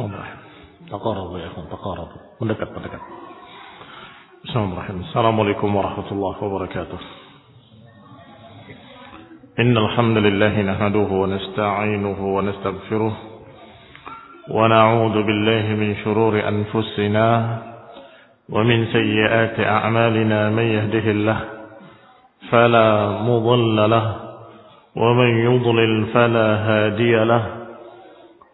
بسم الله تقارب يا اخوان تقاربوا ولكت ولكت بسم الله الرحمن السلام عليكم ورحمة الله وبركاته إن الحمد لله نحمده ونستعينه ونستغفره ونعوذ بالله من شرور أنفسنا ومن سيئات أعمالنا من يهده الله فلا مضل له ومن يضلل فلا هادي له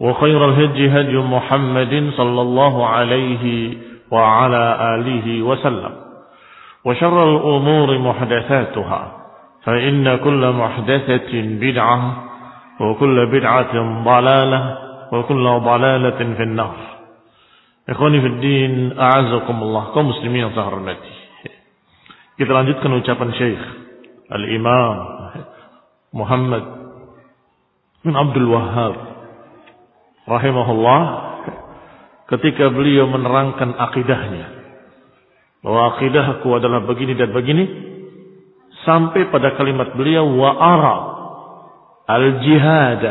وخير الهدي هدي محمد صلى الله عليه وعلى آله وسلم. وشر الأمور محدثاتها فإن كل محدثة بدعة وكل بدعة ضلالة وكل ضلالة في النار. إخواني في الدين أعزكم الله saya hormati. Kita lanjutkan ucapan Syekh Al-Imam Muhammad bin Abdul Wahhab. Rahimahullah ketika beliau menerangkan akidahnya bahwa akidahku adalah begini dan begini sampai pada kalimat beliau wa ara al jihad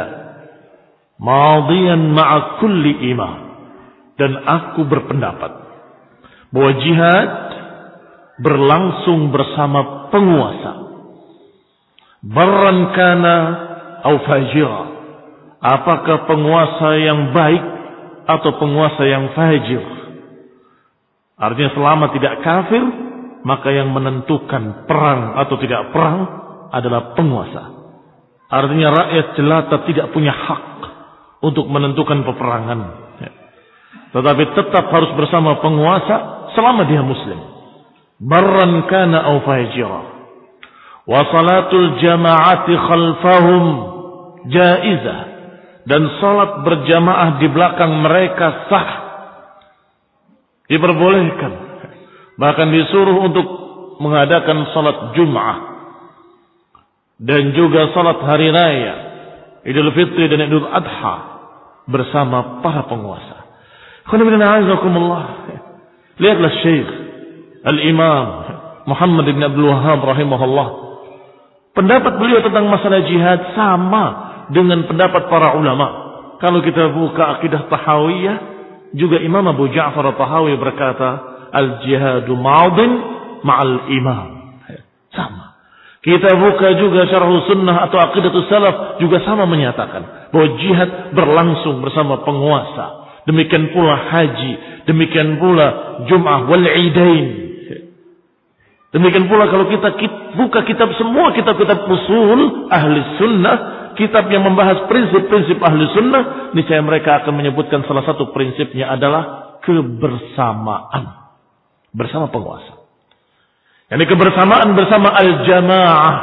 madiyan ma'a kulli imam. Dan aku berpendapat bahwa jihad berlangsung bersama penguasa. Barran kana au fajira apakah penguasa yang baik atau penguasa yang fajir artinya selama tidak kafir maka yang menentukan perang atau tidak perang adalah penguasa. Artinya rakyat jelata tidak punya hak untuk menentukan peperangan. Tetapi tetap harus bersama penguasa selama dia muslim. Barran kana au fajira. Wa salatul jama'ati khalfahum jaizah. Dan salat berjamaah di belakang mereka sah. Diperbolehkan Bahkan disuruh untuk mengadakan salat Jum'ah. Dan juga salat hari raya. Idul Fitri dan Idul Adha. Bersama para penguasa. Lihatlah Syekh. Al-Imam. Muhammad bin Abdul Wahab rahimahullah. Pendapat beliau tentang masalah jihad sama dengan pendapat para ulama. Kalau kita buka akidah Tahawiyah. Juga Imam Abu Ja'far Tahawi berkata al-jihadu maudin ma'al imam. Sama. Kita buka juga syarh sunnah atau aqidatus salaf juga sama menyatakan bahwa jihad berlangsung bersama penguasa. Demikian pula haji, demikian pula Jum'ah wal Idain. Demikian pula kalau kita buka kitab semua kitab-kitab usul ahli sunnah, kitab yang membahas prinsip-prinsip ahli sunnah, niscaya mereka akan menyebutkan salah satu prinsipnya adalah kebersamaan bersama penguasa. Yang kebersamaan bersama al-jamaah.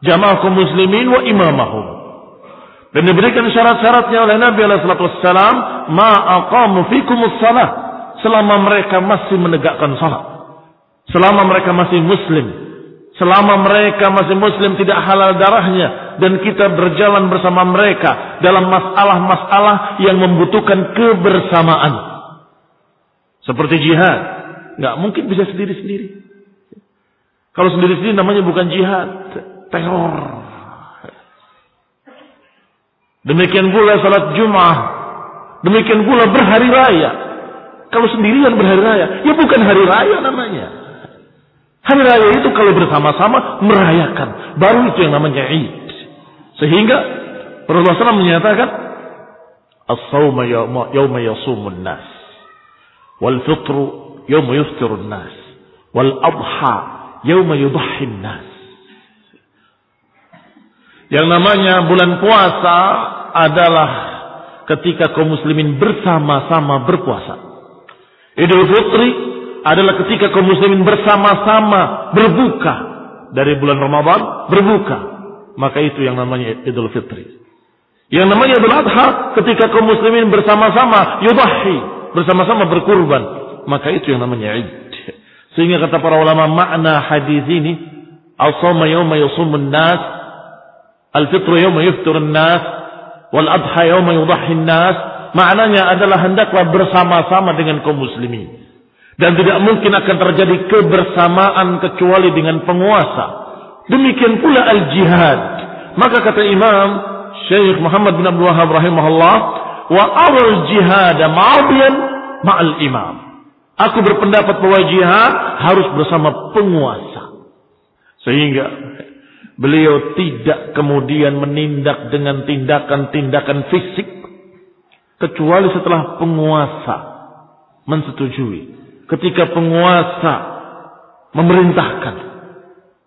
Jamaah kaum muslimin wa imamahum. Dan diberikan syarat-syaratnya oleh Nabi SAW. Ma aqamu fikumus salah. Selama mereka masih menegakkan salat. Selama mereka masih muslim. Selama mereka masih muslim tidak halal darahnya. Dan kita berjalan bersama mereka. Dalam masalah-masalah yang membutuhkan kebersamaan. Seperti jihad nggak mungkin bisa sendiri-sendiri. Kalau sendiri-sendiri namanya bukan jihad, teror. Demikian pula salat Jumat. Demikian pula berhari raya. Kalau sendirian berhari raya, ya bukan hari raya namanya. Hari raya itu kalau bersama-sama merayakan. Baru itu yang namanya Id. Sehingga Rasulullah SAW menyatakan, As-sawma yawma yasumun nas. Wal fitru yawma yuftirun nas. Wal adha yauma yudhhin nas. Yang namanya bulan puasa adalah ketika kaum muslimin bersama-sama berpuasa. Idul Fitri adalah ketika kaum muslimin bersama-sama berbuka dari bulan Ramadan berbuka. Maka itu yang namanya Idul Fitri. Yang namanya Idul Adha ketika kaum muslimin bersama-sama yudhhi, bersama-sama berkurban. Maka itu yang namanya Id. Sehingga kata para ulama makna hadis ini, al-sawma yawma yusumun nas, al-fitru yawma yufturun nas, wal adha yawma yudahhin nas, maknanya adalah hendaklah bersama-sama dengan kaum muslimin. Dan tidak mungkin akan terjadi kebersamaan kecuali dengan penguasa. Demikian pula al-jihad. Maka kata Imam Syekh Muhammad bin Abdul Wahab rahimahullah, wa awal jihad ma'adiyan ma'al imam. Aku berpendapat bahwa jihad harus bersama penguasa. Sehingga beliau tidak kemudian menindak dengan tindakan-tindakan fisik. Kecuali setelah penguasa mensetujui. Ketika penguasa memerintahkan.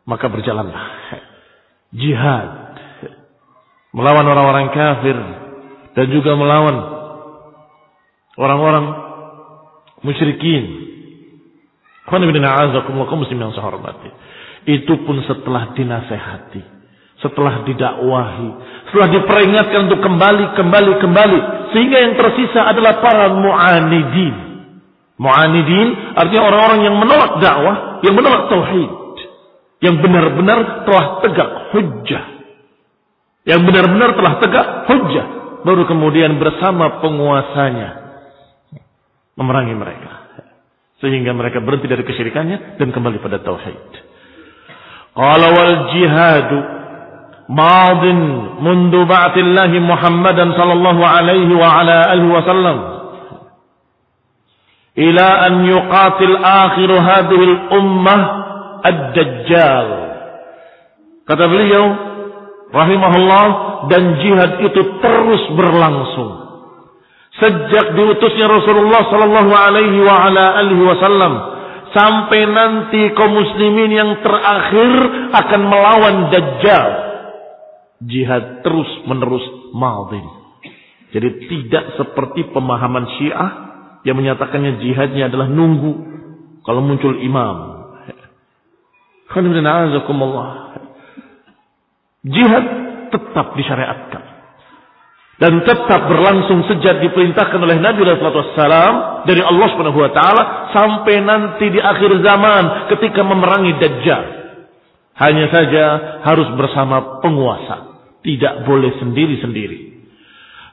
Maka berjalanlah. Jihad. Melawan orang-orang kafir. Dan juga melawan orang-orang musyrikin. Itu pun setelah dinasehati. Setelah didakwahi. Setelah diperingatkan untuk kembali, kembali, kembali. Sehingga yang tersisa adalah para mu'anidin. Mu'anidin artinya orang-orang yang menolak dakwah. Yang menolak tauhid. Yang benar-benar telah tegak hujjah. Yang benar-benar telah tegak hujjah. Baru kemudian bersama penguasanya memerangi mereka. Sehingga mereka berhenti dari kesyirikannya dan kembali pada tauhid. Qala wal jihadu madin mundu ba'atillah Muhammadan sallallahu alaihi wa ala wasallam ila an yuqatil akhir hadhihi al-ummah ad-dajjal. Kata beliau rahimahullah dan jihad itu terus berlangsung. Sejak diutusnya Rasulullah sallallahu alaihi wa ala alihi wasallam sampai nanti kaum muslimin yang terakhir akan melawan dajjal. Jihad terus menerus madin jadi tidak seperti pemahaman Syiah yang menyatakannya jihadnya adalah nunggu kalau muncul imam. Jihad tetap disyariatkan. Dan tetap berlangsung sejak diperintahkan oleh Nabi SAW dari Allah Subhanahu Wa Taala sampai nanti di akhir zaman ketika memerangi Dajjal. Hanya saja harus bersama penguasa, tidak boleh sendiri-sendiri.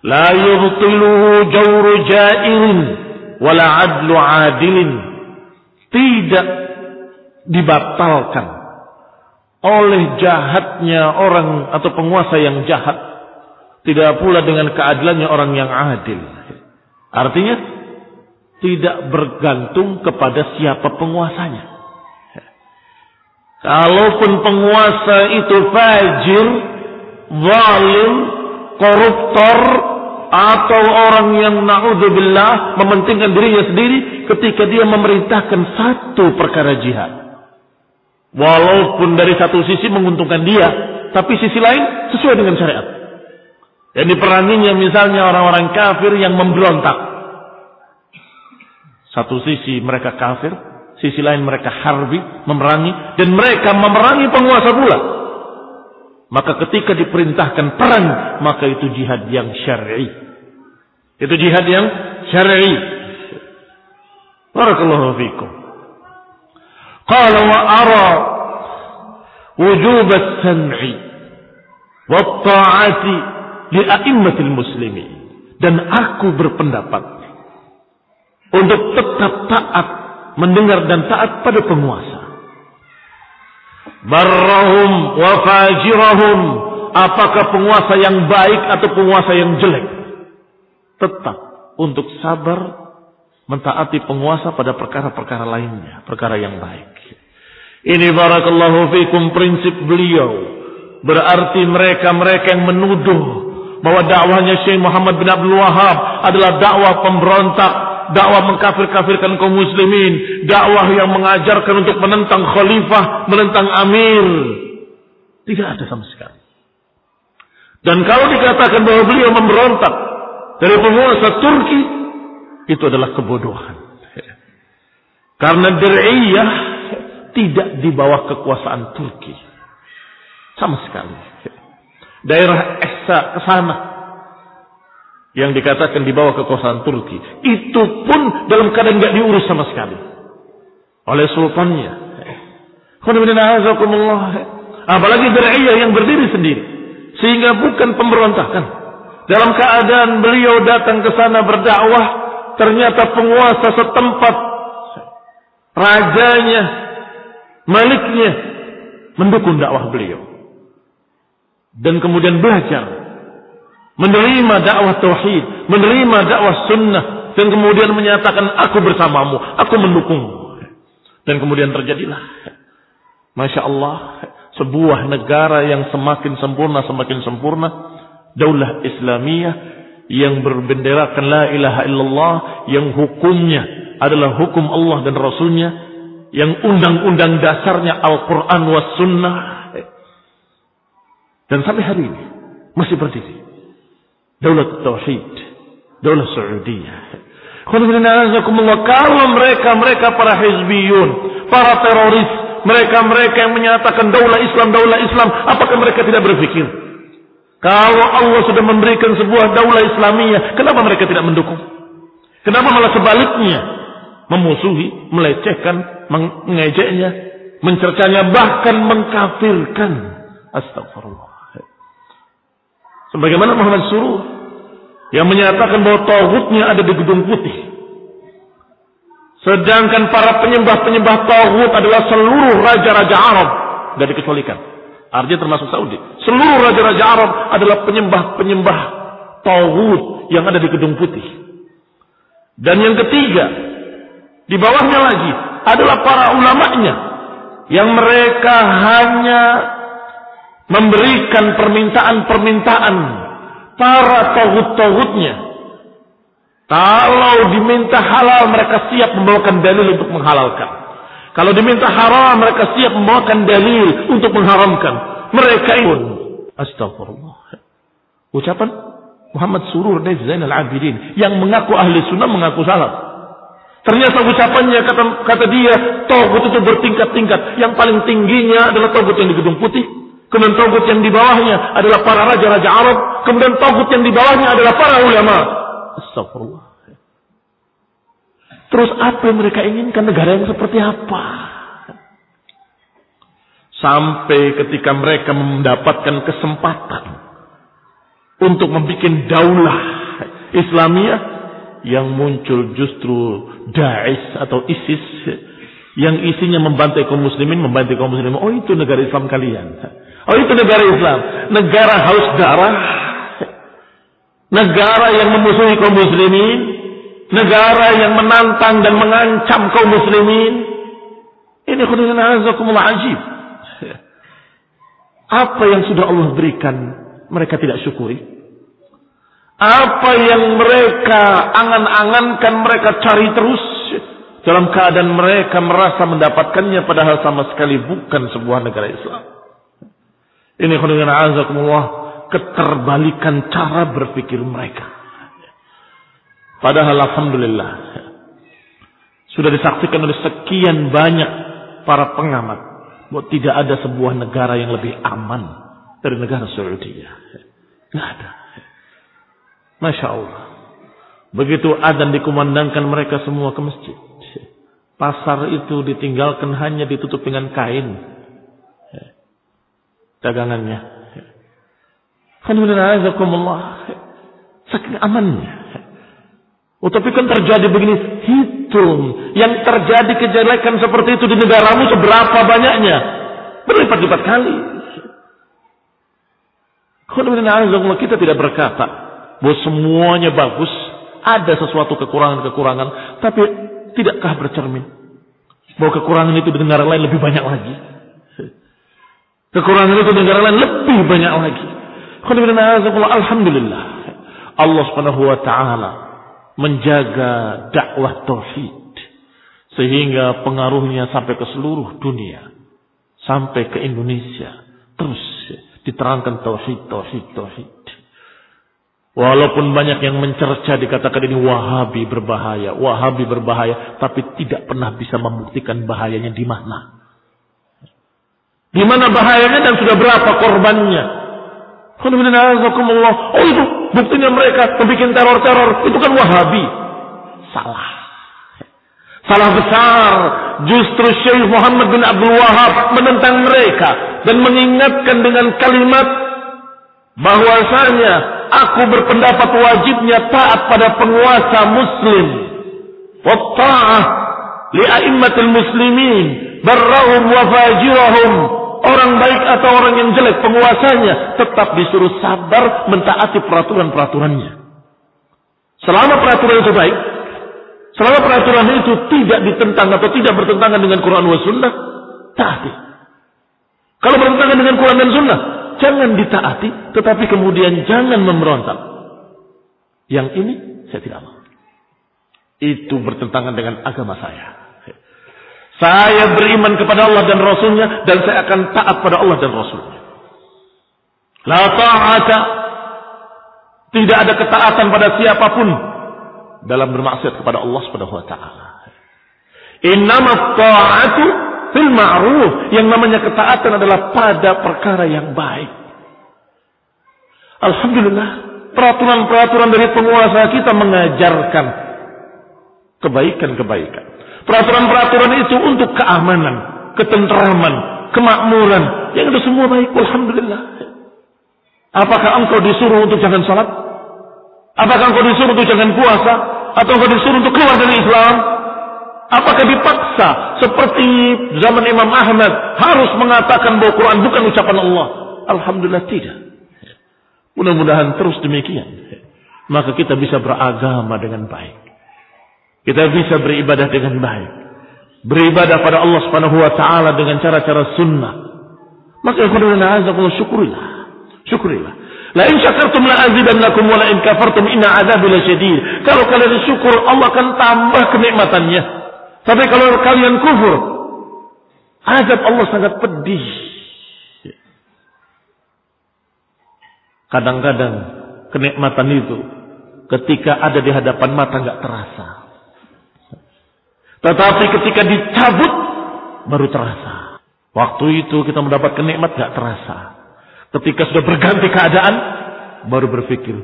La yubtiluhu jawru jairin wala adlu adilin. Tidak dibatalkan oleh jahatnya orang atau penguasa yang jahat tidak pula dengan keadilannya orang yang adil. Artinya tidak bergantung kepada siapa penguasanya. Kalaupun penguasa itu fajir, zalim, koruptor, atau orang yang na'udzubillah mementingkan dirinya sendiri ketika dia memerintahkan satu perkara jihad. Walaupun dari satu sisi menguntungkan dia, tapi sisi lain sesuai dengan syariat. Dan diperanginya misalnya orang-orang kafir yang memberontak. Satu sisi mereka kafir, sisi lain mereka harbi, memerangi, dan mereka memerangi penguasa pula. Maka ketika diperintahkan perang, maka itu jihad yang syar'i. Itu jihad yang syar'i. Barakallahu fikum. Qala wa ara wujub as-sam'i wa ta'ati li a'immatil muslimin dan aku berpendapat untuk tetap taat mendengar dan taat pada penguasa. Barrahum wa fajirahum. Apakah penguasa yang baik atau penguasa yang jelek? Tetap untuk sabar mentaati penguasa pada perkara-perkara lainnya, perkara yang baik. Ini barakallahu fikum prinsip beliau. Berarti mereka-mereka yang menuduh bahwa dakwahnya Syekh Muhammad bin Abdul Wahab adalah dakwah pemberontak, dakwah mengkafir-kafirkan kaum muslimin, dakwah yang mengajarkan untuk menentang khalifah, menentang amir. Tidak ada sama sekali. Dan kalau dikatakan bahwa beliau memberontak dari penguasa Turki, itu adalah kebodohan. Karena Dir'iyah tidak di bawah kekuasaan Turki. Sama sekali. Daerah Esa ke sana yang dikatakan di bawah kekuasaan Turki. Itu pun dalam keadaan nggak diurus sama sekali oleh sultannya. Apalagi Dir'iyah yang berdiri sendiri. Sehingga bukan pemberontakan. Dalam keadaan beliau datang ke sana berdakwah, ternyata penguasa setempat, rajanya, maliknya, mendukung dakwah beliau. Dan kemudian belajar menerima dakwah tauhid, menerima dakwah sunnah, dan kemudian menyatakan aku bersamamu, aku mendukungmu. Dan kemudian terjadilah, masya Allah, sebuah negara yang semakin sempurna, semakin sempurna, daulah Islamiyah yang berbenderakan la ilaha illallah, yang hukumnya adalah hukum Allah dan Rasulnya, yang undang-undang dasarnya Al-Quran was sunnah. Dan sampai hari ini masih berdiri. Daulat Tauhid. Daulat Saudiyah. Kalau mereka-mereka para hizbiyun, para teroris, mereka-mereka yang menyatakan daulah Islam, daulah Islam, apakah mereka tidak berpikir? Kalau Allah sudah memberikan sebuah daulah Islamiyah, kenapa mereka tidak mendukung? Kenapa malah sebaliknya? Memusuhi, melecehkan, mengejeknya, mencercanya, bahkan mengkafirkan. Astagfirullah. Sebagaimana Muhammad Suruh yang menyatakan bahwa tauhidnya ada di gedung putih. Sedangkan para penyembah-penyembah tauhid adalah seluruh raja-raja Arab, tidak dikecualikan. Artinya termasuk Saudi. Seluruh raja-raja Arab adalah penyembah-penyembah tauhid yang ada di gedung putih. Dan yang ketiga, di bawahnya lagi adalah para ulamanya yang mereka hanya memberikan permintaan-permintaan para tohut-tohutnya. Kalau diminta halal mereka siap membawakan dalil untuk menghalalkan. Kalau diminta haram mereka siap membawakan dalil untuk mengharamkan. Mereka pun astagfirullah. Ucapan Muhammad Surur dari Zainal Abidin yang mengaku ahli sunnah mengaku salah. Ternyata ucapannya kata, kata dia, togut itu bertingkat-tingkat. Yang paling tingginya adalah togut yang di Gedung Putih. Kemudian togut yang di bawahnya adalah para raja-raja Arab. Kemudian togut yang di bawahnya adalah para ulama. Astagfirullah. Terus apa yang mereka inginkan? Negara yang seperti apa? Sampai ketika mereka mendapatkan kesempatan untuk membuat daulah Islamiyah yang muncul justru Daesh atau ISIS yang isinya membantai kaum muslimin, membantai kaum muslimin. Oh itu negara Islam kalian. Oh itu negara Islam. Negara haus darah. Negara yang memusuhi kaum muslimin. Negara yang menantang dan mengancam kaum muslimin. Ini khudina azakumullah ajib. Apa yang sudah Allah berikan mereka tidak syukuri? Apa yang mereka angan-angankan mereka cari terus dalam keadaan mereka merasa mendapatkannya padahal sama sekali bukan sebuah negara Islam. Ini khudina azakumullah keterbalikan cara berpikir mereka. Padahal alhamdulillah sudah disaksikan oleh sekian banyak para pengamat bahwa tidak ada sebuah negara yang lebih aman dari negara Saudi. Tidak ada. Masya Allah. Begitu adzan dikumandangkan mereka semua ke masjid. Pasar itu ditinggalkan hanya ditutup dengan kain dagangannya. Saking amannya. Oh, tapi kan terjadi begini, itu antum yang terjadi kejelekan seperti itu di negaramu seberapa banyaknya? Berlipat-lipat kali. Kita tidak berkata bahwa semuanya bagus, ada sesuatu kekurangan-kekurangan, tapi tidakkah bercermin bahwa kekurangan itu di negara lain lebih banyak lagi? Kekurangan itu di negara lain lebih banyak lagi. Alhamdulillah. Allah Subhanahu wa taala menjaga dakwah tauhid sehingga pengaruhnya sampai ke seluruh dunia, sampai ke Indonesia. Terus diterangkan tauhid, tauhid, tauhid. Walaupun banyak yang mencerca dikatakan ini Wahabi berbahaya, Wahabi berbahaya, tapi tidak pernah bisa membuktikan bahayanya di mana. Di mana bahayanya dan sudah berapa korbannya. Oh itu buktinya mereka membuat teror-teror. Itu kan Wahabi. Salah. Salah besar. Justru Syekh Muhammad bin Abdul Wahab menentang mereka. Dan mengingatkan dengan kalimat bahwasanya aku berpendapat wajibnya taat pada penguasa muslim. Watta'ah li'a'immatil muslimin. Barrahum wa fajirahum orang baik atau orang yang jelek penguasanya tetap disuruh sabar mentaati peraturan-peraturannya. Selama peraturan itu baik, selama peraturan itu tidak ditentang atau tidak bertentangan dengan Quran dan Sunnah, taati. Kalau bertentangan dengan Quran dan Sunnah, jangan ditaati, tetapi kemudian jangan memberontak. Yang ini saya tidak mau. Itu bertentangan dengan agama saya. Saya beriman kepada Allah dan Rasulnya dan saya akan taat pada Allah dan Rasulnya. La ta'ata. Tidak ada ketaatan pada siapa pun dalam bermaksiat kepada Allah Subhanahu wa taala. Innama ta'atu fil ma'ruf. Yang namanya ketaatan adalah pada perkara yang baik. Alhamdulillah, peraturan-peraturan dari penguasa kita mengajarkan kebaikan-kebaikan. Peraturan-peraturan itu untuk keamanan, ketentraman, kemakmuran. Yang itu semua baik. Alhamdulillah. Apakah engkau disuruh untuk jangan salat? Apakah engkau disuruh untuk jangan puasa? Atau engkau disuruh untuk keluar dari Islam? Apakah dipaksa seperti zaman Imam Ahmad harus mengatakan bahwa Quran bukan ucapan Allah? Alhamdulillah tidak. Mudah-mudahan terus demikian. Maka kita bisa beragama dengan baik. Kita bisa beribadah dengan baik. Beribadah pada Allah Subhanahu wa taala dengan cara-cara sunnah. Maka ikhwanuna azakumullah syukurilah. Syukurilah. La in syakartum la azidannakum wa la in kafartum inna adzabi lasyadid. Kalau kalian syukur Allah akan tambah kenikmatannya. Tapi kalau kalian kufur, azab Allah sangat pedih. Kadang-kadang kenikmatan itu ketika ada di hadapan mata nggak terasa. Tetapi ketika dicabut baru terasa. Waktu itu kita mendapat kenikmat gak terasa. Ketika sudah berganti keadaan baru berpikir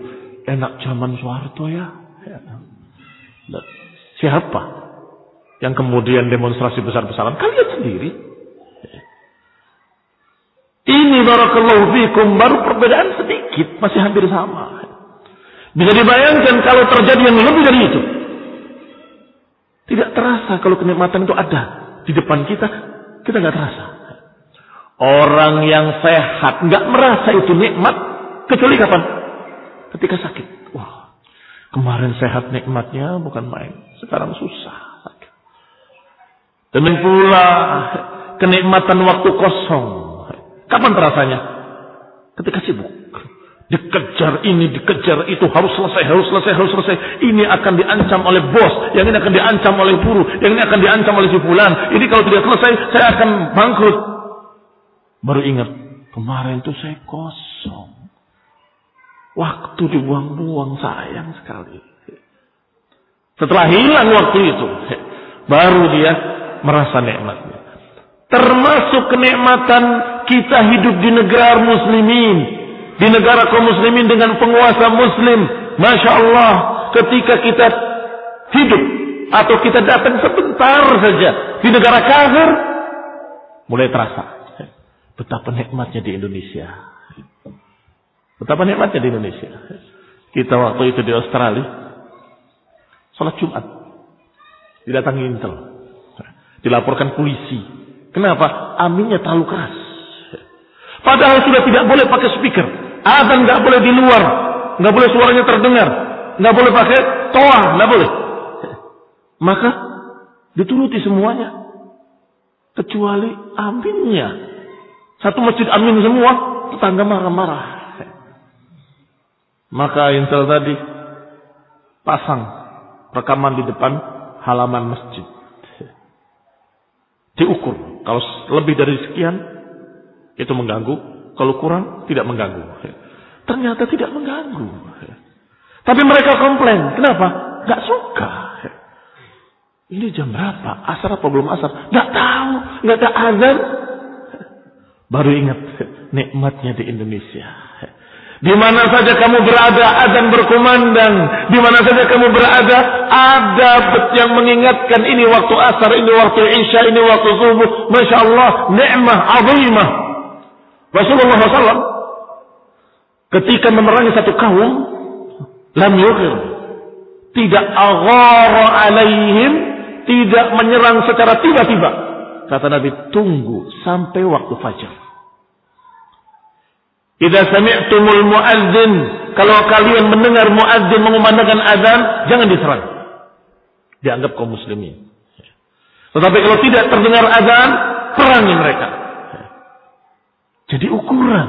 enak zaman Soeharto ya. Siapa yang kemudian demonstrasi besar-besaran? Kalian sendiri. Ini barakallahu fikum baru perbedaan sedikit, masih hampir sama. Bisa dibayangkan kalau terjadi yang lebih dari itu. Tidak terasa kalau kenikmatan itu ada di depan kita, kita nggak terasa. Orang yang sehat nggak merasa itu nikmat kecuali kapan? Ketika sakit. Wah, kemarin sehat nikmatnya bukan main, sekarang susah. Demikian pula kenikmatan waktu kosong. Kapan terasanya? Ketika sibuk. Dikejar ini, dikejar itu, harus selesai, harus selesai, harus selesai. Ini akan diancam oleh bos, yang ini akan diancam oleh buruh, yang ini akan diancam oleh si fulan. Ini kalau tidak selesai, saya akan bangkrut. Baru ingat, kemarin itu saya kosong. Waktu dibuang-buang, sayang sekali. Setelah hilang waktu itu, baru dia merasa nikmatnya. Termasuk kenikmatan kita hidup di negara muslimin di negara kaum muslimin dengan penguasa muslim. Masya Allah, ketika kita hidup atau kita datang sebentar saja di negara kafir, mulai terasa betapa nikmatnya di Indonesia. Betapa nikmatnya di Indonesia. Kita waktu itu di Australia, sholat Jumat. Didatangi Intel. Dilaporkan polisi. Kenapa? Aminnya terlalu keras. Padahal sudah tidak boleh pakai speaker. Azan nggak boleh di luar. Nggak boleh suaranya terdengar. Nggak boleh pakai toa. Nggak boleh. Maka dituruti semuanya. Kecuali aminnya. Satu masjid amin semua. Tetangga marah-marah. Maka Intel tadi pasang rekaman di depan halaman masjid. Diukur. Kalau lebih dari sekian, itu mengganggu. Kalau kurang, tidak mengganggu. Ternyata tidak mengganggu. Tapi mereka komplain. Kenapa? Gak suka. Ini jam berapa? Asar apa belum asar? Gak tahu. Gak ada azan. Baru ingat nikmatnya di Indonesia. Di mana saja kamu berada, azan berkumandang. Di mana saja kamu berada, ada yang mengingatkan ini waktu asar, ini waktu isya, ini waktu subuh. Masya Allah, nikmah azimah. Rasulullah SAW ketika memerangi satu kaum, lam yukhir. Tidak aghara alaihim, tidak menyerang secara tiba-tiba. Kata Nabi, tunggu sampai waktu fajar. Idza sami'tumul muadzin, kalau kalian mendengar muadzin mengumandangkan azan, jangan diserang. Dianggap kaum muslimin. Tetapi kalau tidak terdengar azan, perangi mereka. Jadi ukuran.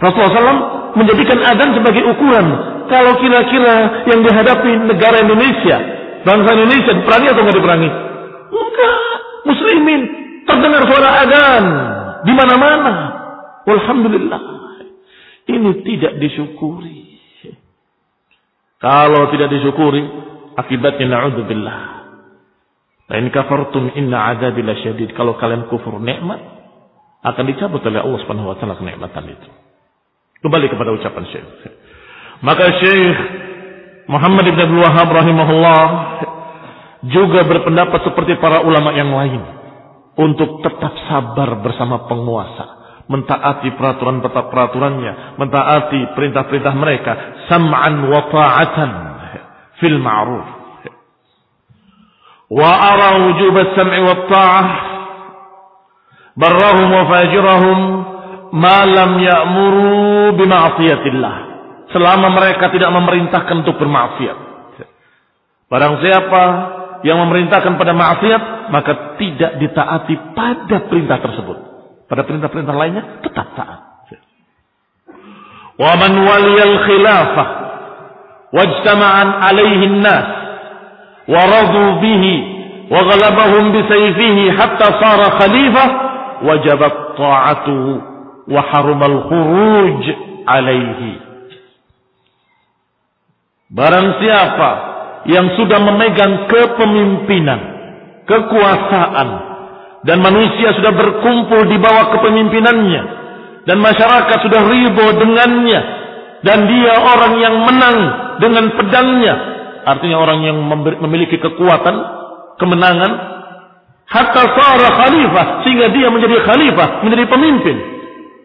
Rasulullah SAW menjadikan azan sebagai ukuran. Kalau kira-kira yang dihadapi negara Indonesia, bangsa Indonesia diperangi atau nggak diperangi? Enggak. Muslimin terdengar suara azan di mana-mana. Alhamdulillah. Ini tidak disyukuri. Kalau tidak disyukuri, akibatnya na'udzubillah. Lain kafartum inna azabi syadid. Kalau kalian kufur nikmat, akan dicabut oleh Allah Subhanahu wa taala kenikmatan itu. Kembali kepada ucapan Syekh. Maka Syekh Muhammad ibn Abdul Wahab rahimahullah juga berpendapat seperti para ulama yang lain untuk tetap sabar bersama penguasa mentaati peraturan peraturannya, mentaati perintah-perintah mereka, sam'an wa ta'atan fil ma'ruf. Wa ara wujub as-sam'i wa ta'ah barrahum wa fajirahum ma lam ya'muru bima'siyatillah. Selama mereka tidak memerintahkan untuk bermaksiat. Barang siapa yang memerintahkan pada maksiat, maka tidak ditaati pada perintah tersebut. Pada perintah-perintah lainnya tetap taat. Wa man waliyal khilafah wajtama'an alaihi nas wa radu bihi wa bisayfihi hatta sara khalifah wajabat ta'atuhu wa harumal khuruj alaihi. Barang siapa yang sudah memegang kepemimpinan, kekuasaan, dan manusia sudah berkumpul di bawah kepemimpinannya dan masyarakat sudah ribo dengannya dan dia orang yang menang dengan pedangnya artinya orang yang memiliki kekuatan kemenangan hatta sara khalifah sehingga dia menjadi khalifah menjadi pemimpin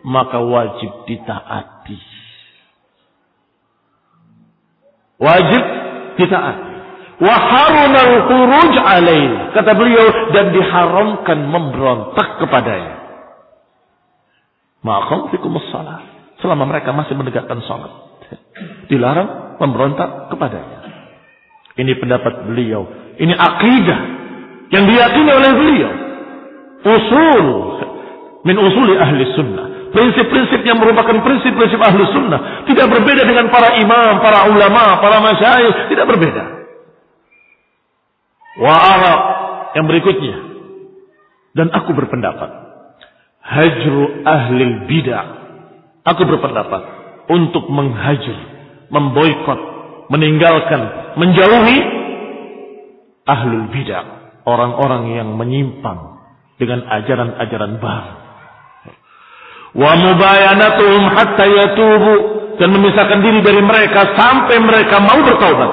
maka wajib ditaati wajib ditaati Waharumal khuruj alaih. Kata beliau, dan diharamkan memberontak kepadanya. Maka fikum salat. Selama mereka masih menegakkan salat. Dilarang memberontak kepadanya. Ini pendapat beliau. Ini akidah. Yang diyakini oleh beliau. Usul. Min usuli ahli sunnah. Prinsip-prinsip yang merupakan prinsip-prinsip ahli sunnah. Tidak berbeda dengan para imam, para ulama, para masyayikh. Tidak berbeda. Wa Arab yang berikutnya. Dan aku berpendapat. Hajru ahli bidah. Aku berpendapat. Untuk menghajar. Memboikot. Meninggalkan. Menjauhi. Ahlul bidah. Orang-orang yang menyimpang. Dengan ajaran-ajaran baru. Wa mubayanatuhum hatta yatubu. Dan memisahkan diri dari mereka. Sampai mereka mau bertaubat.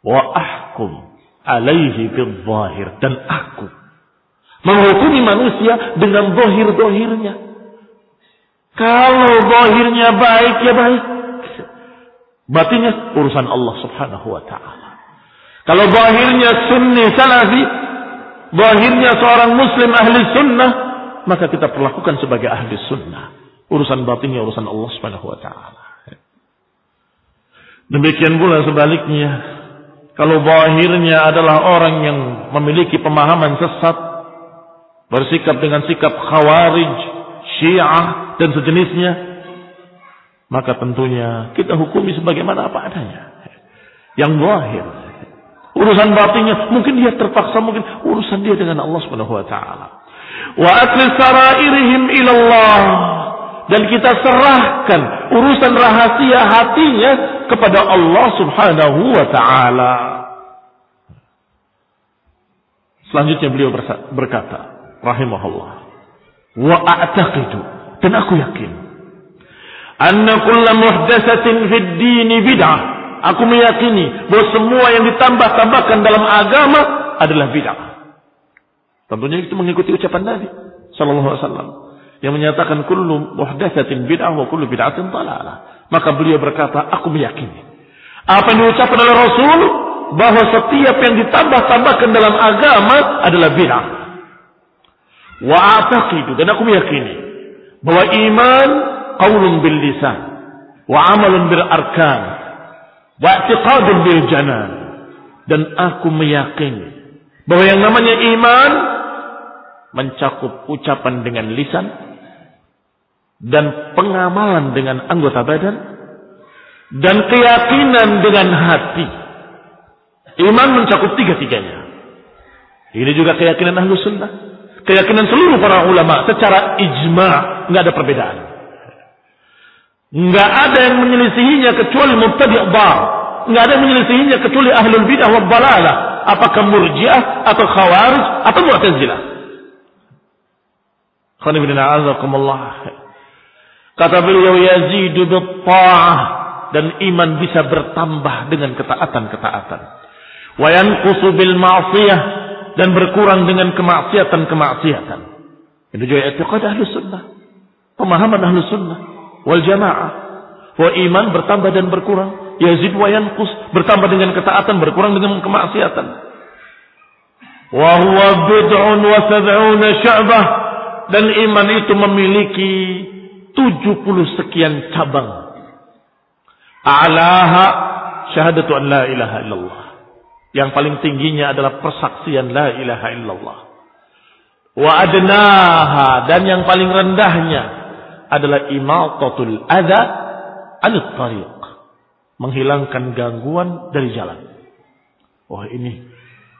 Wa ahkum alaihi zahir dan aku menghukumi manusia dengan zahir-zahirnya. Kalau zahirnya baik ya baik. Batinnya urusan Allah Subhanahu wa taala. Kalau bahirnya sunni salafi, bahirnya seorang muslim ahli sunnah, maka kita perlakukan sebagai ahli sunnah. Urusan batinnya urusan Allah subhanahu wa ta'ala. Demikian pula sebaliknya. Kalau bahirnya adalah orang yang memiliki pemahaman sesat, bersikap dengan sikap khawarij, syiah, dan sejenisnya, maka tentunya kita hukumi sebagaimana apa adanya. Yang zahir. Urusan batinnya mungkin dia terpaksa mungkin urusan dia dengan Allah Subhanahu wa taala. Wa sarairihim ilallah dan kita serahkan urusan rahasia hatinya kepada Allah Subhanahu wa taala. Selanjutnya beliau berkata, rahimahullah, wa a'taqidu dan aku yakin anna kullu muhdatsatin fid din bid'ah Aku meyakini bahwa semua yang ditambah-tambahkan dalam agama adalah bid'ah. Tentunya itu mengikuti ucapan Nabi sallallahu alaihi wasallam yang menyatakan kullu muhdatsatin bid'ah wa kullu bid'atin dhalalah. Maka beliau berkata, aku meyakini apa yang diucapkan oleh Rasul bahwa setiap yang ditambah-tambahkan dalam agama adalah bid'ah. Wa a'taqidu dan aku meyakini bahwa iman qaulun bil lisan wa amalun bil arkan Wa'tiqadun bil janan. Dan aku meyakini bahwa yang namanya iman mencakup ucapan dengan lisan dan pengamalan dengan anggota badan dan keyakinan dengan hati. Iman mencakup tiga-tiganya. Ini juga keyakinan ahlu sunnah. Keyakinan seluruh para ulama secara ijma nggak ada perbedaan. Nggak ada yang menyelisihinya kecuali mubtadi' bar. Nggak ada yang menyelisihinya kecuali ahlul bidah wa balalah. Apakah murjiah atau khawarij atau mu'tazilah. Kata beliau yazidu bitta'ah dan iman bisa bertambah dengan ketaatan-ketaatan. Wa yanqusu bil ma'siyah dan berkurang dengan kemaksiatan-kemaksiatan. Itu juga i'tiqad ahlu sunnah. Pemahaman ahlu sunnah wal jamaah. Bahwa iman bertambah dan berkurang. Yazid wa yanqus. Bertambah dengan ketaatan, berkurang dengan kemaksiatan. Wa huwa bid'un wa sab'una sya'bah. Dan iman itu memiliki 70 sekian cabang. A'laha syahadatu an la ilaha illallah. Yang paling tingginya adalah persaksian la ilaha illallah. Wa adnaha dan yang paling rendahnya adalah imatatul adha anit tariq. Menghilangkan gangguan dari jalan. Wah ini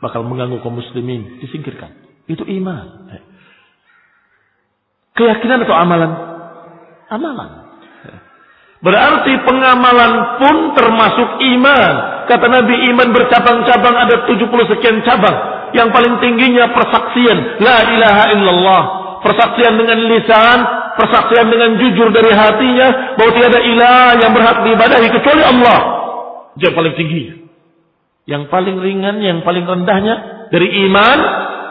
bakal mengganggu kaum muslimin. Disingkirkan. Itu iman. Keyakinan atau amalan? Amalan. Berarti pengamalan pun termasuk iman. Kata Nabi iman bercabang-cabang ada 70 sekian cabang. Yang paling tingginya persaksian. La ilaha illallah. Persaksian dengan lisan, persaksian dengan jujur dari hatinya bahwa tiada ilah yang berhak diibadahi kecuali Allah. Yang paling tinggi. Yang paling ringan, yang paling rendahnya dari iman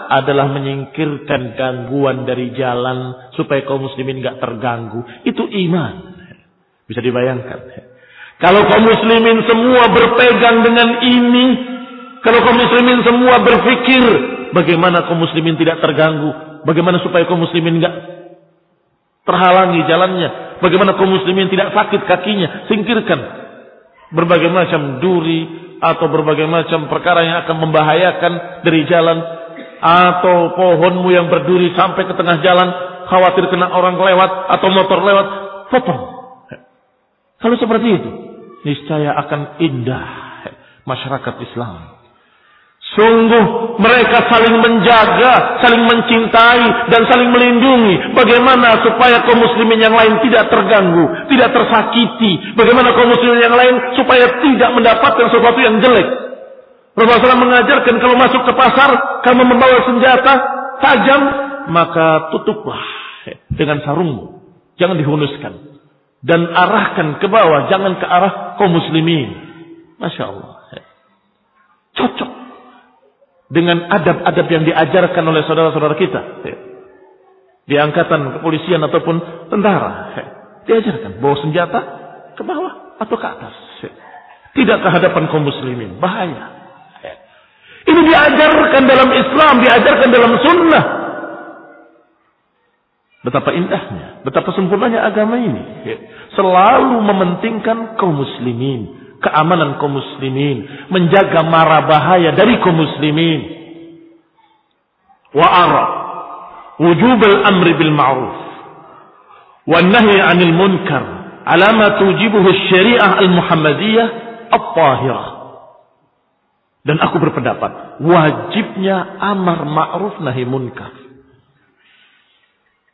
adalah menyingkirkan gangguan dari jalan supaya kaum muslimin gak terganggu. Itu iman. Bisa dibayangkan. Kalau kaum muslimin semua berpegang dengan ini, kalau kaum muslimin semua berpikir bagaimana kaum muslimin tidak terganggu, bagaimana supaya kaum muslimin gak terhalangi jalannya. Bagaimana kaum muslimin tidak sakit kakinya, singkirkan. Berbagai macam duri atau berbagai macam perkara yang akan membahayakan dari jalan atau pohonmu yang berduri sampai ke tengah jalan khawatir kena orang lewat atau motor lewat potong. Kalau seperti itu niscaya akan indah masyarakat Islam Sungguh mereka saling menjaga, saling mencintai dan saling melindungi. Bagaimana supaya kaum muslimin yang lain tidak terganggu, tidak tersakiti. Bagaimana kaum muslimin yang lain supaya tidak mendapatkan sesuatu yang jelek. Rasulullah SAW mengajarkan kalau masuk ke pasar, kamu membawa senjata tajam, maka tutuplah dengan sarungmu. Jangan dihunuskan. Dan arahkan ke bawah, jangan ke arah kaum muslimin. Masya Allah. Cocok dengan adab-adab yang diajarkan oleh saudara-saudara kita. Di angkatan kepolisian ataupun tentara. Diajarkan bawa senjata ke bawah atau ke atas. Tidak ke hadapan kaum muslimin. Bahaya. Ini diajarkan dalam Islam, diajarkan dalam sunnah. Betapa indahnya, betapa sempurnanya agama ini. Selalu mementingkan kaum muslimin, keamanan kaum muslimin, menjaga mara bahaya dari kaum muslimin. Wa ara wujub al-amri bil ma'ruf wa nahy 'anil munkar ala ma tujibuhu syariah al-muhammadiyah at-tahirah. Dan aku berpendapat wajibnya amar ma'ruf nahi munkar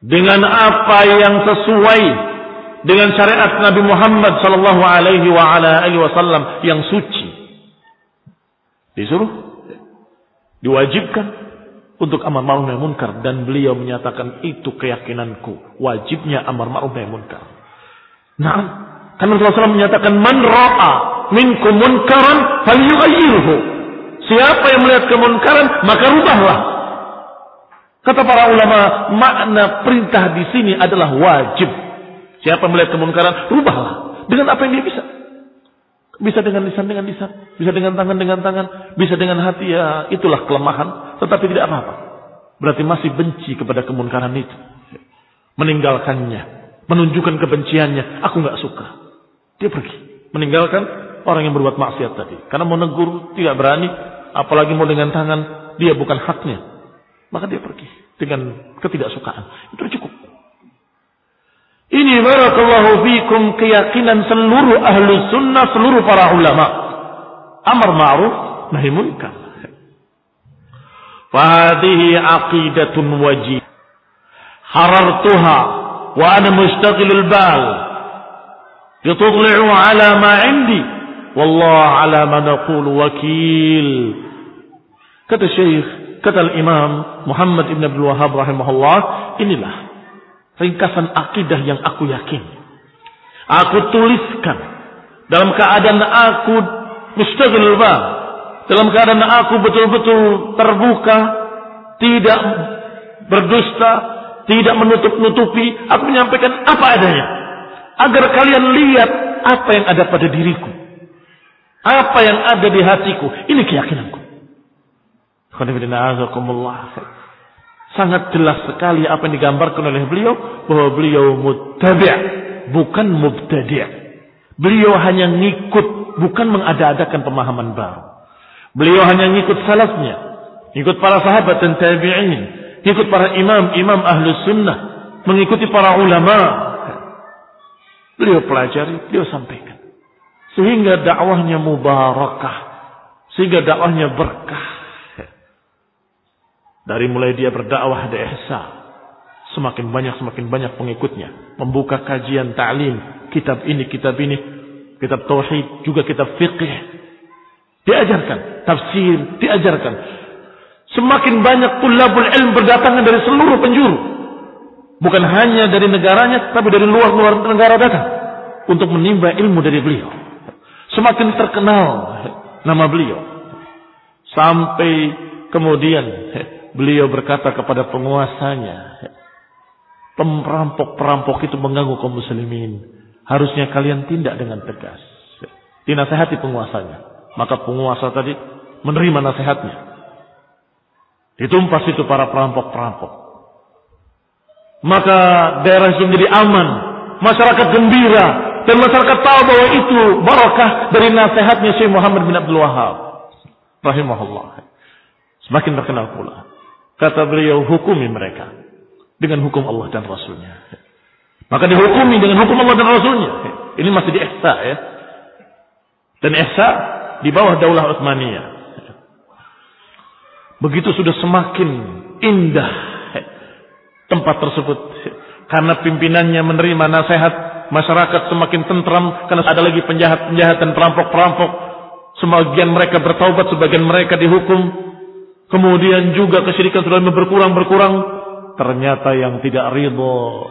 dengan apa yang sesuai dengan syariat Nabi Muhammad sallallahu alaihi wa ala alihi wasallam yang suci. Disuruh diwajibkan untuk amar ma'ruf nahi munkar dan beliau menyatakan itu keyakinanku, wajibnya amar ma'ruf nahi munkar. Nah, karena Rasulullah SAW menyatakan man ra'a minkum munkaran falyughayyirhu. Siapa yang melihat kemunkaran maka rubahlah Kata para ulama, makna perintah di sini adalah wajib. Siapa melihat kemunkaran, rubahlah dengan apa yang dia bisa. Bisa dengan lisan dengan lisan, bisa dengan tangan dengan tangan, bisa dengan hati ya itulah kelemahan, tetapi tidak apa-apa. Berarti masih benci kepada kemunkaran itu. Meninggalkannya, menunjukkan kebenciannya, aku nggak suka. Dia pergi, meninggalkan orang yang berbuat maksiat tadi. Karena mau negur tidak berani, apalagi mau dengan tangan, dia bukan haknya. Maka dia pergi dengan ketidaksukaan. Itu cukup. Ini barakallahu fikum keyakinan seluruh ahlu sunnah, seluruh para ulama. Amar ma'ruf, nahi munkar. Fahadihi aqidatun wajib. Harartuha wa ana mustaqilul bal. Litudli'u ala ma indi. Wallah ala ma naqulu wakil. Kata Syekh Kata Imam Muhammad Ibn Abdul Wahab rahimahullah, inilah ringkasan akidah yang aku yakin. Aku tuliskan dalam keadaan aku mustaghil dalam keadaan aku betul-betul terbuka, tidak berdusta, tidak menutup-nutupi, aku menyampaikan apa adanya. Agar kalian lihat apa yang ada pada diriku. Apa yang ada di hatiku. Ini keyakinanku. Sangat jelas sekali apa yang digambarkan oleh beliau bahwa beliau muttabi' bukan mubtadi'. Beliau hanya ngikut bukan mengada-adakan pemahaman baru. Beliau hanya ngikut salafnya, ngikut para sahabat dan tabi'in, ngikut para imam-imam ahlu sunnah, mengikuti para ulama. Beliau pelajari, beliau sampaikan. Sehingga dakwahnya mubarakah. Sehingga dakwahnya berkah. Dari mulai dia berdakwah di ihsa, semakin banyak semakin banyak pengikutnya, membuka kajian ta'lim, kitab ini, kitab ini, kitab tauhid, juga kitab fiqh. Diajarkan, tafsir, diajarkan. Semakin banyak tulabul ilm berdatangan dari seluruh penjuru. Bukan hanya dari negaranya, tapi dari luar-luar negara datang. Untuk menimba ilmu dari beliau. Semakin terkenal nama beliau. Sampai kemudian Beliau berkata kepada penguasanya, perampok-perampok itu mengganggu kaum muslimin. Harusnya kalian tindak dengan tegas. Dinasehati penguasanya. Maka penguasa tadi menerima nasihatnya. Ditumpas itu para perampok-perampok. Maka daerah itu menjadi aman. Masyarakat gembira. Dan masyarakat tahu bahwa itu barakah dari nasihatnya Syekh Muhammad bin Abdul Wahab. Rahimahullah. Semakin terkenal pula. Kata beliau, hukumi mereka dengan hukum Allah dan Rasulnya. Maka dihukumi dengan hukum Allah dan Rasulnya. Ini masih di ihsa ya. Dan ihsa di bawah daulah Utsmaniyah. Begitu sudah semakin indah tempat tersebut. Karena pimpinannya menerima nasihat masyarakat semakin tentram karena ada lagi penjahat-penjahat dan perampok-perampok. Sebagian mereka bertaubat, sebagian mereka dihukum Kemudian juga kesyirikan sudah berkurang-berkurang. Ternyata yang tidak ridho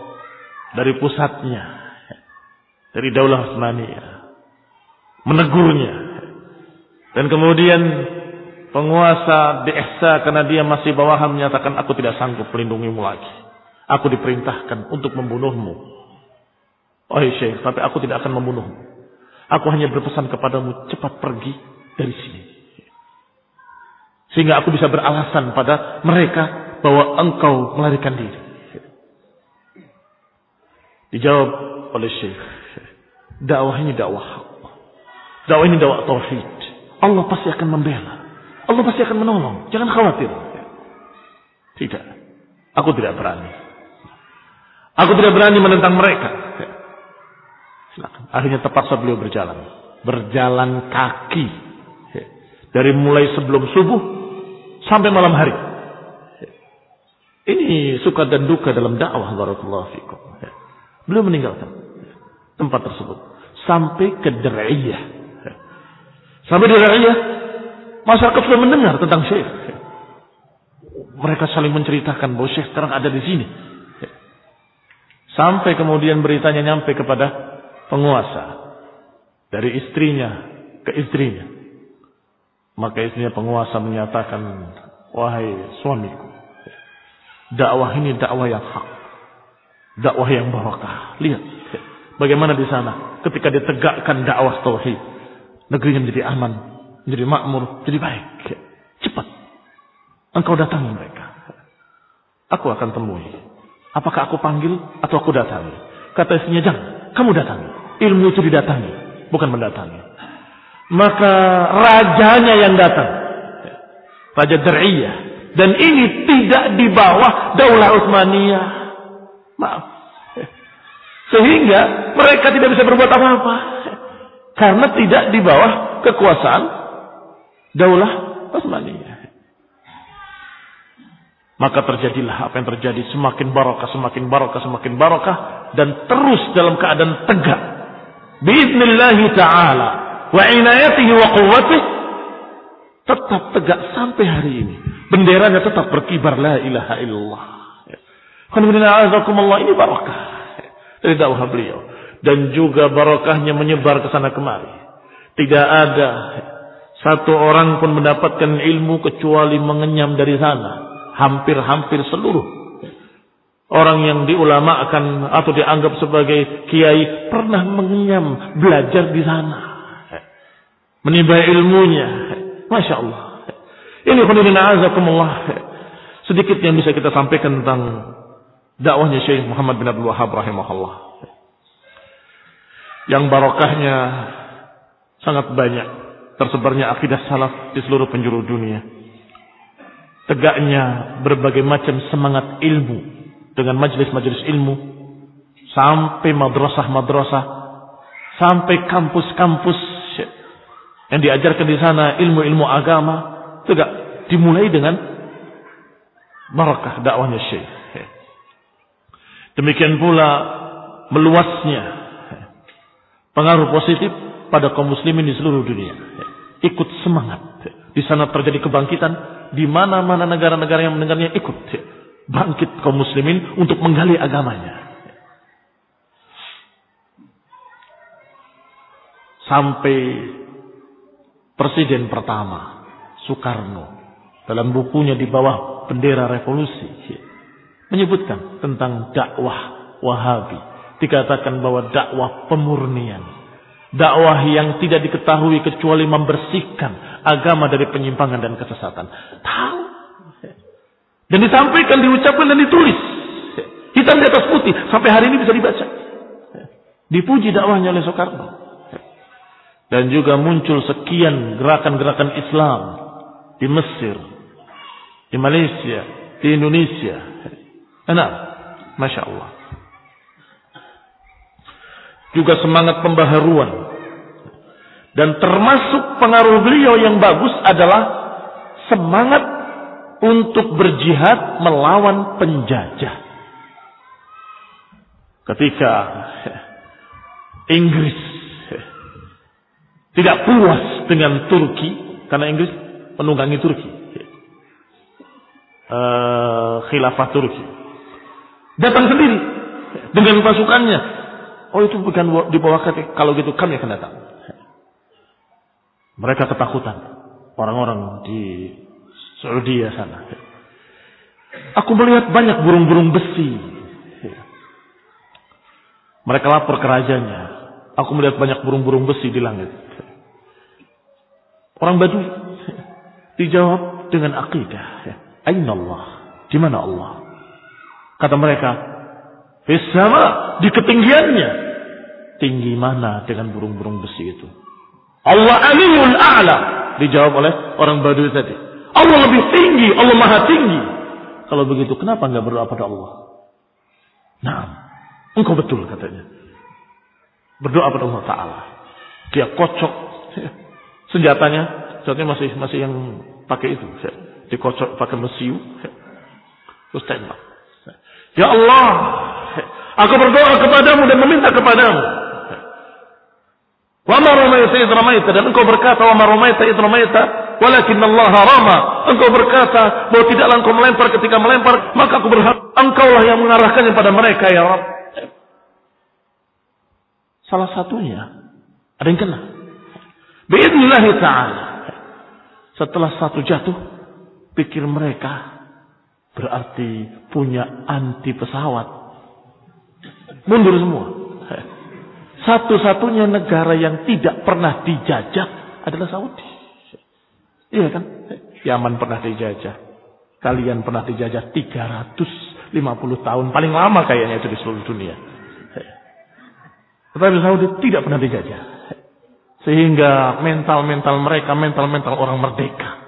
dari pusatnya. Dari daulah Utsmaniyah. Menegurnya. Dan kemudian penguasa diihsa karena dia masih bawahan menyatakan aku tidak sanggup melindungimu lagi. Aku diperintahkan untuk membunuhmu. Oh Syekh, tapi aku tidak akan membunuhmu. Aku hanya berpesan kepadamu cepat pergi dari sini. Sehingga aku bisa beralasan pada mereka bahwa engkau melarikan diri. Dijawab oleh Syekh. Dakwah ini dakwah Dakwah ini dakwah tauhid. Allah pasti akan membela. Allah pasti akan menolong. Jangan khawatir. Tidak. Aku tidak berani. Aku tidak berani menentang mereka. Silakan. Akhirnya terpaksa beliau berjalan. Berjalan kaki. Dari mulai sebelum subuh sampai malam hari. Ini suka dan duka dalam dakwah barakallahu fikum. Beliau meninggalkan tempat tersebut sampai ke Deraiyah. Sampai Deraiyah masyarakat sudah mendengar tentang Syekh. Mereka saling menceritakan bahwa Syekh sekarang ada di sini. Sampai kemudian beritanya nyampe kepada penguasa dari istrinya ke istrinya. Maka istrinya penguasa menyatakan, wahai suamiku, dakwah ini dakwah yang hak, dakwah yang barakah. Lihat bagaimana di sana ketika ditegakkan dakwah tauhid, negerinya menjadi aman, menjadi makmur, jadi baik. Cepat, engkau datangi mereka. Aku akan temui. Apakah aku panggil atau aku datangi? Kata istrinya, jangan. Kamu datangi. Ilmu itu didatangi, bukan mendatangi. Maka rajanya yang datang. Raja Dariyah. Dan ini tidak di bawah Daulah Utsmaniyah. Maaf. Sehingga mereka tidak bisa berbuat apa-apa. Karena tidak di bawah kekuasaan Daulah Utsmaniyah. Maka terjadilah apa yang terjadi. Semakin barokah, semakin barokah, semakin barokah. Dan terus dalam keadaan tegak. Bismillah ta'ala wa inayatihi wa quwwatih tetap tegak sampai hari ini. Benderanya tetap berkibar la ilaha illallah. Allah ini barakah dari dakwah beliau dan juga barakahnya menyebar ke sana kemari. Tidak ada satu orang pun mendapatkan ilmu kecuali mengenyam dari sana. Hampir-hampir seluruh orang yang diulamakan atau dianggap sebagai kiai pernah mengenyam belajar di sana menimba ilmunya. Masya Allah. Ini khonibina azakumullah. Sedikit yang bisa kita sampaikan tentang dakwahnya Syekh Muhammad bin Abdul Wahab rahimahullah. Yang barokahnya sangat banyak. Tersebarnya akidah salaf di seluruh penjuru dunia. Tegaknya berbagai macam semangat ilmu. Dengan majelis-majelis ilmu. Sampai madrasah-madrasah. Sampai kampus-kampus yang diajarkan di sana ilmu-ilmu agama tegak dimulai dengan barakah dakwahnya Syekh. Demikian pula meluasnya pengaruh positif pada kaum muslimin di seluruh dunia. Ikut semangat. Di sana terjadi kebangkitan di mana-mana negara-negara yang mendengarnya ikut bangkit kaum muslimin untuk menggali agamanya. Sampai Presiden pertama Soekarno dalam bukunya di bawah bendera revolusi menyebutkan tentang dakwah Wahabi. Dikatakan bahwa dakwah pemurnian. Dakwah yang tidak diketahui kecuali membersihkan agama dari penyimpangan dan kesesatan. Tahu. Dan disampaikan, diucapkan dan ditulis. Hitam di atas putih. Sampai hari ini bisa dibaca. Dipuji dakwahnya oleh Soekarno. Dan juga muncul sekian gerakan-gerakan Islam di Mesir, di Malaysia, di Indonesia. Enak, Masya Allah. Juga semangat pembaharuan. Dan termasuk pengaruh beliau yang bagus adalah semangat untuk berjihad melawan penjajah. Ketika Inggris tidak puas dengan Turki karena Inggris menunggangi Turki. Uh, khilafah Turki. Datang sendiri dengan pasukannya. Oh itu bukan di bawah kata kalau gitu kami akan datang. Mereka ketakutan orang-orang di Saudi sana. Aku melihat banyak burung-burung besi. Mereka lapor ke rajanya. Aku melihat banyak burung-burung besi di langit. Orang Badui dijawab, dengan akidah. Aina Allah? Di mana Allah? Kata mereka, sama di ketinggiannya. Tinggi mana dengan burung-burung besi itu? Allah aliyul a'la. Dijawab oleh orang Badui tadi. Allah lebih tinggi, Allah maha tinggi. Kalau begitu kenapa nggak berdoa pada Allah? Nah, engkau betul katanya. Berdoa pada Allah Ta'ala. Dia kocok senjatanya. Senjatanya masih masih yang pakai itu. Dikocok pakai mesiu. Terus tembak. Ya Allah, aku berdoa kepadamu dan meminta kepadamu Wa ma ramaita dan engkau berkata wa ma ramaita walakin Allah rama. Engkau berkata bahwa tidaklah engkau melempar ketika melempar, maka aku berhak engkaulah yang mengarahkannya pada mereka ya Rabb. Salah satunya ada yang kena. Biidznillah taala. Setelah satu jatuh, pikir mereka berarti punya anti pesawat. Mundur semua. Satu-satunya negara yang tidak pernah dijajah adalah Saudi. Iya kan? Yaman pernah dijajah. Kalian pernah dijajah 350 tahun. Paling lama kayaknya itu di seluruh dunia. Tetapi Saudi tidak pernah dijajah. Sehingga mental-mental mereka, mental-mental orang merdeka.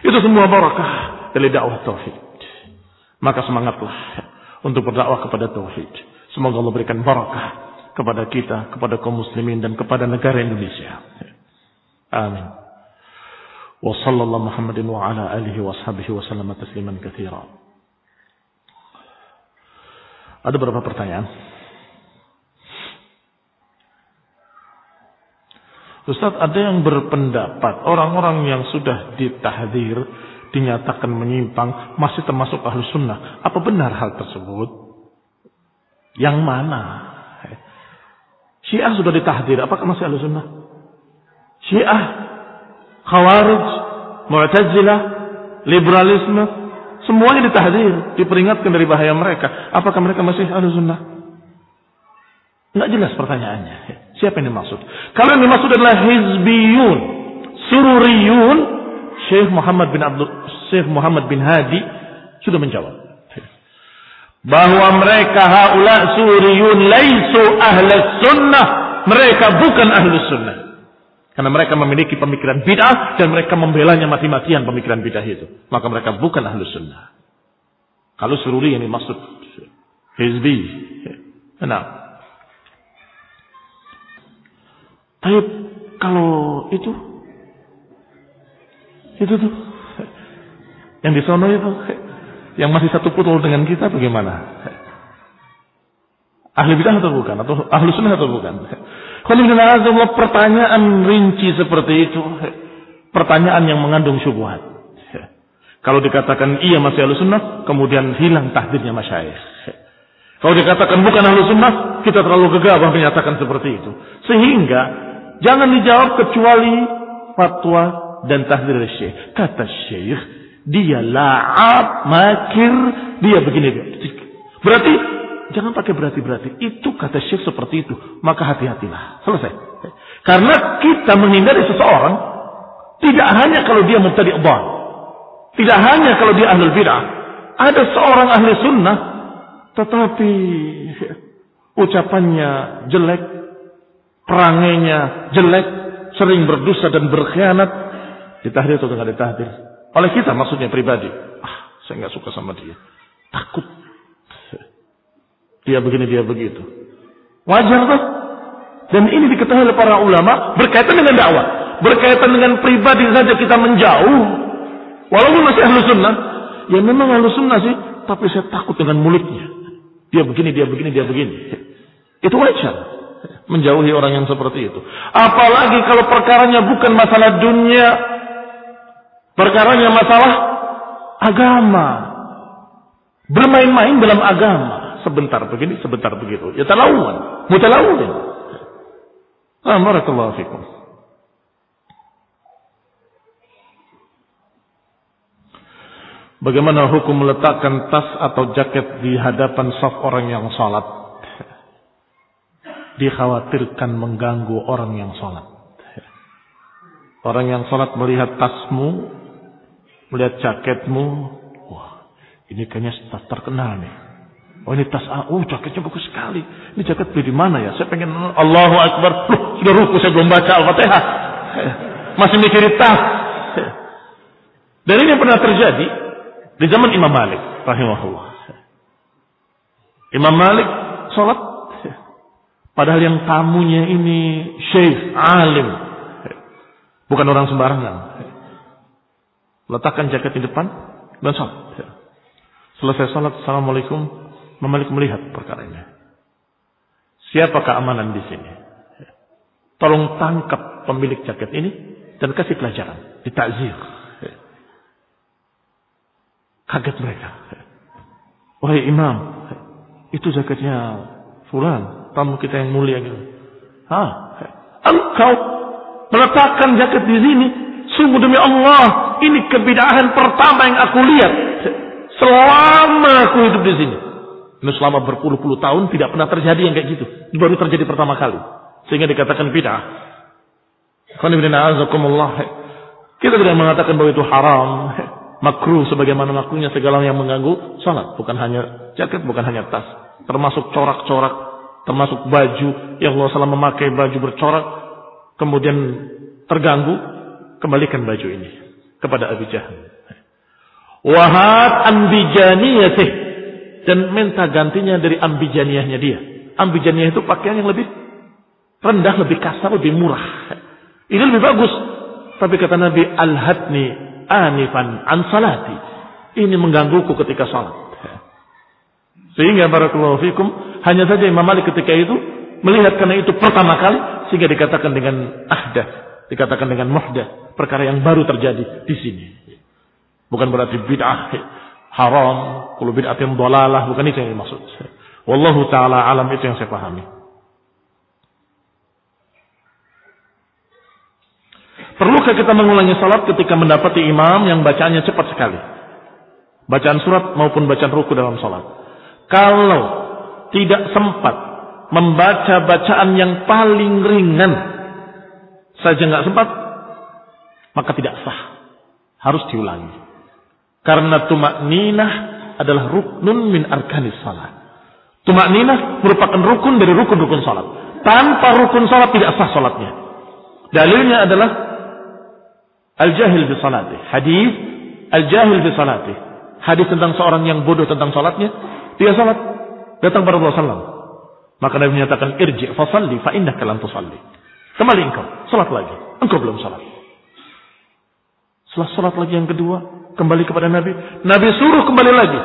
Itu semua barakah dari dakwah tauhid. Maka semangatlah untuk berdakwah kepada tauhid. Semoga Allah berikan barakah kepada kita, kepada kaum muslimin dan kepada negara Indonesia. Amin. Wa sallallahu Muhammadin wa ala alihi wa sahbihi wa sallama tasliman. Ada beberapa pertanyaan. Ustaz, ada yang berpendapat orang-orang yang sudah ditahdir dinyatakan menyimpang masih termasuk ahlu sunnah. Apa benar hal tersebut? Yang mana? Syiah sudah ditahdir, apakah masih ahlu sunnah? Syiah, Khawarij, Mu'tazilah, liberalisme, semuanya ditahdir, diperingatkan dari bahaya mereka. Apakah mereka masih ahlu sunnah? Tidak jelas pertanyaannya. Siapa yang dimaksud? Kalau yang dimaksud adalah hizbiyun, sururiyun, Syekh Muhammad bin Abdul Syekh Muhammad bin Hadi sudah menjawab. Bahwa mereka haula suriyun laisu ahli sunnah. Mereka bukan ahli sunnah. Karena mereka memiliki pemikiran bid'ah dan mereka membelanya mati-matian pemikiran bid'ah itu. Maka mereka bukan ahli sunnah. Kalau sururi yang dimaksud hizbi. Nah tapi kalau itu itu tuh. Yang di sono itu. Yang masih satu putul dengan kita bagaimana? Ahli bidah atau bukan? Atau ahli sunnah atau bukan? Kalau pertanyaan rinci seperti itu. Pertanyaan yang mengandung syubhat. Kalau dikatakan iya masih ahli sunnah, kemudian hilang tahdirnya masyayikh. Kalau dikatakan bukan ahli sunnah, kita terlalu gegabah menyatakan seperti itu. Sehingga jangan dijawab kecuali fatwa dan tahdir syekh. Kata syekh, dia la'ab, makir, dia begini. Berarti, jangan pakai berarti-berarti. Itu kata syekh seperti itu. Maka hati-hatilah. Selesai. Karena kita menghindari seseorang, tidak hanya kalau dia mubtadi' dhal. Tidak hanya kalau dia ahlul bid'ah. Ada seorang ahli sunnah, tetapi ucapannya jelek, perangainya jelek, sering berdosa dan berkhianat, Ditahdir atau tidak ditahdir? Oleh kita maksudnya pribadi. Ah, saya nggak suka sama dia. Takut. Dia begini, dia begitu. Wajar tuh. Dan ini diketahui oleh para ulama berkaitan dengan dakwah. Berkaitan dengan pribadi saja kita menjauh. Walaupun masih ahlu sunnah. Ya memang ahlu sunnah sih. Tapi saya takut dengan mulutnya. Dia begini, dia begini, dia begini. Itu wajar menjauhi orang yang seperti itu. Apalagi kalau perkaranya bukan masalah dunia, Perkaranya masalah agama. Bermain-main dalam agama. Sebentar begini, sebentar begitu. Ya talawun. Mutalawun. Ah, fikum. Bagaimana hukum meletakkan tas atau jaket di hadapan saf orang yang sholat? Dikhawatirkan mengganggu orang yang sholat. Orang yang sholat melihat tasmu, melihat jaketmu, wah ini kayaknya tas terkenal nih. Oh ini tas A, oh jaketnya bagus sekali. Ini jaket beli di mana ya? Saya pengen Allahu Akbar. Loh, sudah ruku saya belum baca Al-Fatihah. Masih mikirin tas. Dan ini pernah terjadi di zaman Imam Malik rahimahullah. Imam Malik sholat padahal yang tamunya ini syekh, alim. Bukan orang sembarangan. Letakkan jaket di depan dan sholat. Selesai sholat, Assalamualaikum. Imam Malik melihat perkara ini. Siapa keamanan di sini? Tolong tangkap pemilik jaket ini dan kasih pelajaran. Ditakzir. Kaget mereka. Wahai imam, itu jaketnya fulan, tamu kita yang mulia gitu. Hah? Engkau meletakkan jaket di sini, sungguh demi Allah, ini kebidahan pertama yang aku lihat selama aku hidup di sini. Ini selama berpuluh-puluh tahun tidak pernah terjadi yang kayak gitu. Baru terjadi pertama kali. Sehingga dikatakan bid'ah. Kita tidak mengatakan bahwa itu haram. Makruh sebagaimana makruhnya segala yang mengganggu salat. Bukan hanya jaket, bukan hanya tas. Termasuk corak-corak. Termasuk baju. Yang Allah salah memakai baju bercorak. Kemudian terganggu. Kembalikan baju ini. Kepada Abi Jahal. Wahad ambijaniyatih dan minta gantinya dari ambijaniyahnya dia. Ambijaniyah itu pakaian yang lebih rendah, lebih kasar, lebih murah. Ini lebih bagus. Tapi kata Nabi, Al-hadni anifan an salati. Ini menggangguku ketika salat. Sehingga barakallahu fikum, hanya saja Imam Malik ketika itu melihat karena itu pertama kali sehingga dikatakan dengan ahdah, dikatakan dengan muhdah, perkara yang baru terjadi di sini. Bukan berarti bid'ah haram, kullu bid'atin dhalalah, bukan itu yang dimaksud. Wallahu taala alam itu yang saya pahami. Perlukah kita mengulangi salat ketika mendapati imam yang bacaannya cepat sekali? Bacaan surat maupun bacaan ruku dalam salat. Kalau tidak sempat membaca bacaan yang paling ringan saja nggak sempat, maka tidak sah. Harus diulangi. Karena tumak ninah adalah ruknun min arkanis salat. Tumak ninah merupakan rukun dari rukun-rukun salat. Tanpa rukun salat tidak sah salatnya. Dalilnya adalah al-jahil bi salati. Hadis al-jahil bi salati. Hadis tentang seorang yang bodoh tentang salatnya, dia salat datang kepada Rasulullah SAW. Maka Nabi menyatakan irji fasalli fa innaka lam tusalli. Kembali engkau, salat lagi. Engkau belum salat. Setelah salat lagi yang kedua, kembali kepada Nabi. Nabi suruh kembali lagi.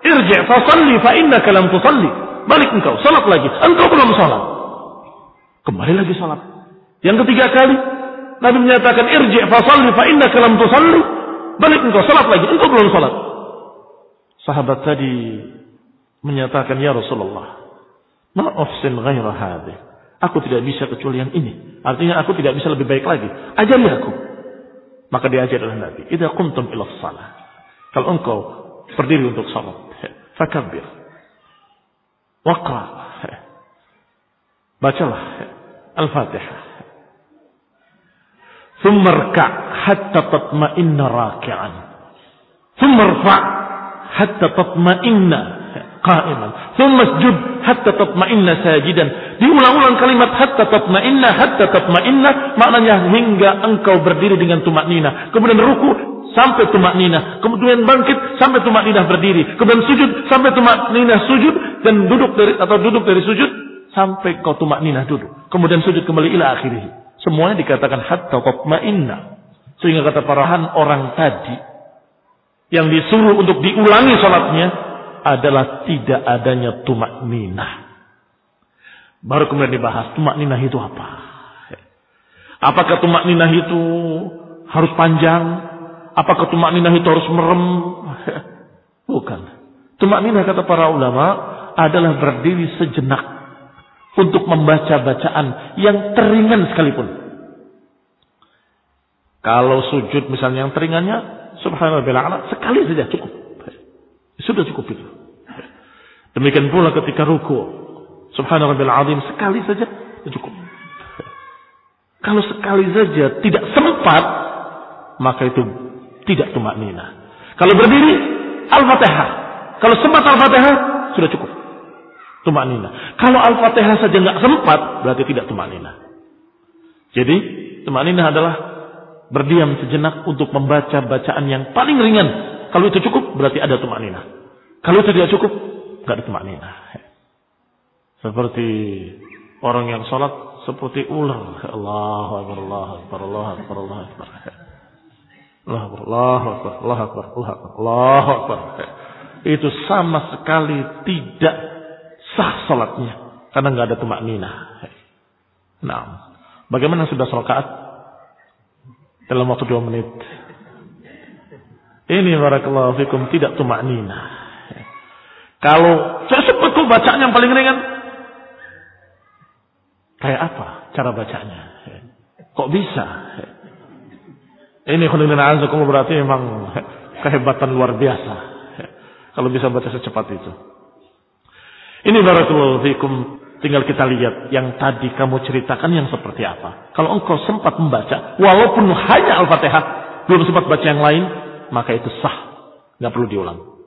Irji' fasalli fa innaka lam tusalli. Balik engkau, salat lagi. Engkau belum salat. Kembali lagi salat. Yang ketiga kali Nabi menyatakan irji' fasalli fa innaka lam tusalli. Balik engkau, salat lagi. Engkau belum salat. Sahabat tadi menyatakan ya Rasulullah, ma ofsin. Aku tidak bisa kecuali yang ini. Artinya aku tidak bisa lebih baik lagi. Ajari aku. Maka diajar oleh Nabi. Ida kuntum ila shalah. Kalau engkau berdiri untuk salat, fakabir, wakra, Bacalah Al-Fatihah. Thumarka hatta tatma'inna raki'an. Thumma rfa' hatta tatma'inna qa'iman. Thumma sujud hatta tatma'inna sajidan. Diulang-ulang kalimat hatta tatma'inna, hatta tatma'inna. Maknanya hingga engkau berdiri dengan tumaknina. Kemudian ruku sampai tumaknina. Kemudian bangkit sampai tumaknina berdiri. Kemudian sujud sampai tumaknina sujud. Dan duduk dari atau duduk dari sujud sampai kau tumaknina duduk. Kemudian sujud kembali ila akhirih. Semuanya dikatakan hatta tatma'inna. Sehingga kata parahan orang tadi yang disuruh untuk diulangi sholatnya adalah tidak adanya tumak ninah. Baru kemudian dibahas tumak ninah itu apa? Apakah tumak ninah itu harus panjang? Apakah tumak ninah itu harus merem? Bukan. Tumak ninah kata para ulama adalah berdiri sejenak untuk membaca bacaan yang teringan sekalipun. Kalau sujud misalnya yang teringannya subhanallah sekali saja cukup. Sudah cukup itu. Demikian pula ketika ruku. Subhanallah azim sekali saja cukup. Kalau sekali saja tidak sempat, maka itu tidak tumak nina. Kalau berdiri, Al-Fatihah. Kalau sempat Al-Fatihah, sudah cukup. Tumak nina. Kalau Al-Fatihah saja nggak sempat, berarti tidak tumak nina. Jadi, tumak nina adalah berdiam sejenak untuk membaca bacaan yang paling ringan. Kalau itu cukup, berarti ada tumak nina. Kalau itu tidak cukup, nggak ada tumak nina. Seperti orang yang sholat seperti ular. Allah Akbar, Allah Akbar, Allah Akbar, Allah Akbar. Allah Akbar, Allah Akbar, Allah Akbar, Allah Akbar, Allah Akbar. Itu sama sekali tidak sah salatnya karena nggak ada tumak nina. Nah, bagaimana sudah sholat dalam waktu dua menit? Ini barakallahu fikum tidak tumak nina. Kalau saya sempat bacaan yang paling ringan, Kayak apa cara bacanya? Kok bisa? Ini khudin azakum berarti memang kehebatan luar biasa. Kalau bisa baca secepat itu. Ini barakallahu fikum tinggal kita lihat yang tadi kamu ceritakan yang seperti apa. Kalau engkau sempat membaca walaupun hanya Al-Fatihah, belum sempat baca yang lain, maka itu sah. nggak perlu diulang.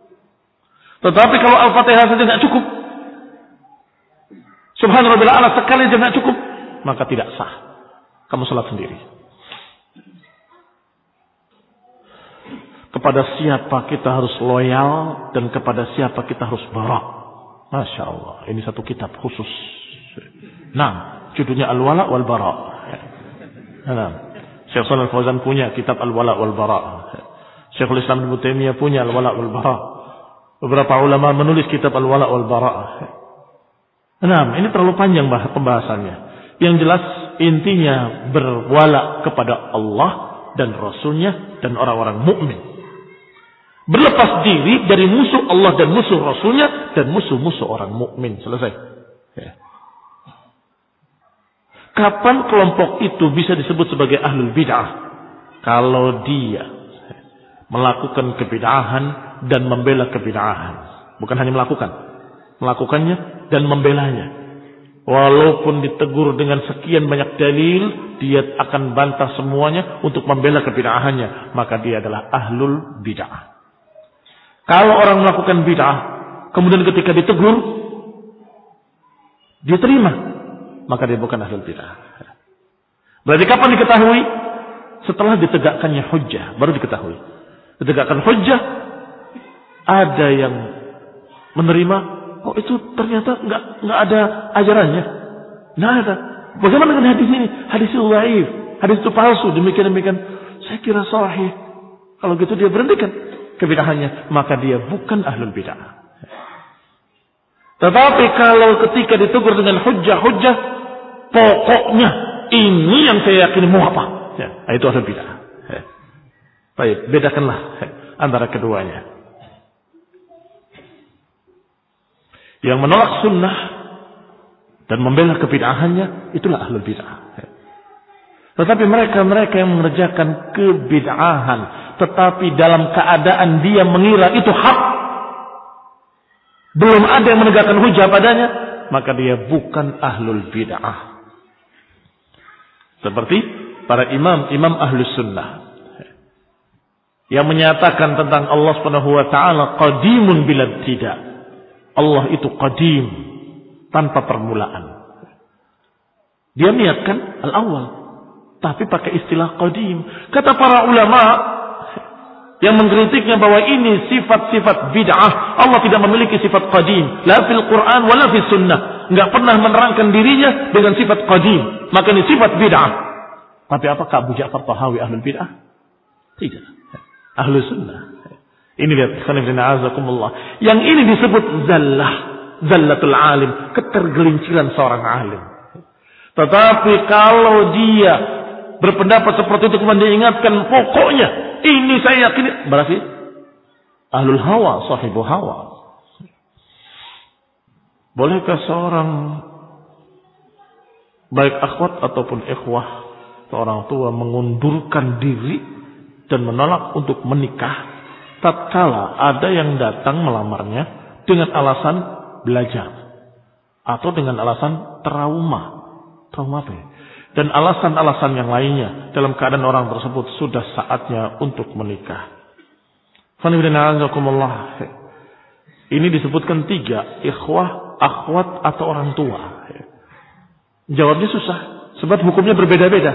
Tetapi kalau Al-Fatihah saja nggak cukup, Subhanallah sekali aja nggak cukup, maka tidak sah. Kamu sholat sendiri. Kepada siapa kita harus loyal dan kepada siapa kita harus barak. Masya Allah. Ini satu kitab khusus. Nah, judulnya Al-Wala wal Bara. Nah, Syekh Shalal Fauzan punya kitab Al-Wala wal Bara. Syekhul Islam Ibnu Taimiyah punya Al-Wala wal Bara. Beberapa ulama menulis kitab Al-Wala wal Bara. Nah, ini terlalu panjang pembahasannya. Yang jelas intinya berwala kepada Allah dan Rasulnya dan orang-orang mukmin. Berlepas diri dari musuh Allah dan musuh Rasulnya dan musuh-musuh orang mukmin. Selesai. Ya. Kapan kelompok itu bisa disebut sebagai ahlul bid'ah? Kalau dia melakukan kebid'ahan dan membela kebid'ahan. Bukan hanya melakukan. Melakukannya dan membelanya. Walaupun ditegur dengan sekian banyak dalil, dia akan bantah semuanya untuk membela kebid'ahannya. Maka dia adalah ahlul bid'ah. Kalau orang melakukan bid'ah, kemudian ketika ditegur, dia terima. Maka dia bukan ahlul bid'ah. Berarti kapan diketahui? Setelah ditegakkannya hujjah, baru diketahui. Ditegakkan hujjah, ada yang menerima, Oh itu ternyata nggak nggak ada ajarannya. Nggak ada. Bagaimana dengan hadis ini? Hadis itu waif. Hadis itu palsu. Demikian demikian. Saya kira sahih. Kalau gitu dia berhentikan kebidahannya. Maka dia bukan ahlul bidah. Tetapi kalau ketika ditegur dengan hujah-hujah. Pokoknya ini yang saya yakini mau apa. Ya, itu ahlul bidah. Ya. Baik, bedakanlah antara keduanya. Yang menolak sunnah dan membela kebid'ahannya itulah ahlul bid'ah. Tetapi mereka-mereka yang mengerjakan kebid'ahan tetapi dalam keadaan dia mengira itu hak belum ada yang menegakkan hujah padanya maka dia bukan ahlul bid'ah. Seperti para imam-imam ahlus sunnah yang menyatakan tentang Allah Subhanahu wa taala qadimun bila tidak Allah itu qadim tanpa permulaan. Dia niatkan al-awwal tapi pakai istilah qadim. Kata para ulama yang mengkritiknya bahwa ini sifat-sifat bid'ah. Allah tidak memiliki sifat qadim. La fil Quran wala fil sunnah. Enggak pernah menerangkan dirinya dengan sifat qadim. Maka ini sifat bid'ah. Tapi apakah Abu Ja'far Tahawi ahlul bid'ah? Tidak. Ahlul sunnah. Ini lihat. Yang ini disebut zallah, zallatul alim, ketergelinciran seorang alim. Tetapi kalau dia berpendapat seperti itu kemudian diingatkan pokoknya ini saya yakin berarti ahlul hawa, sahibu hawa. Bolehkah seorang baik akhwat ataupun ikhwah seorang tua mengundurkan diri dan menolak untuk menikah tatkala ada yang datang melamarnya dengan alasan belajar atau dengan alasan trauma. Trauma apa ya? dan alasan-alasan yang lainnya dalam keadaan orang tersebut sudah saatnya untuk menikah. Ini disebutkan tiga, ikhwah, akhwat atau orang tua. Jawabnya susah, sebab hukumnya berbeda-beda.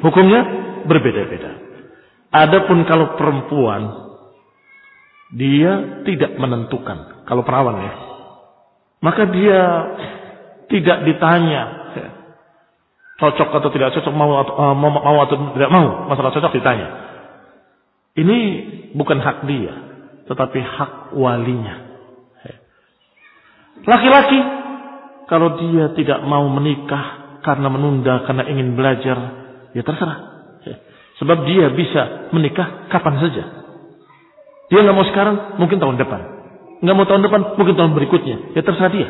Hukumnya berbeda-beda. Adapun kalau perempuan, dia tidak menentukan. Kalau perawan ya. Maka dia tidak ditanya cocok atau tidak cocok, mau atau, uh, mau, mau atau tidak mau, masalah cocok ditanya. Ini bukan hak dia, tetapi hak walinya. Laki-laki, kalau dia tidak mau menikah karena menunda, karena ingin belajar, ya terserah. Sebab dia bisa menikah kapan saja. Dia nggak mau sekarang, mungkin tahun depan. Nggak mau tahun depan, mungkin tahun berikutnya. Ya terserah dia.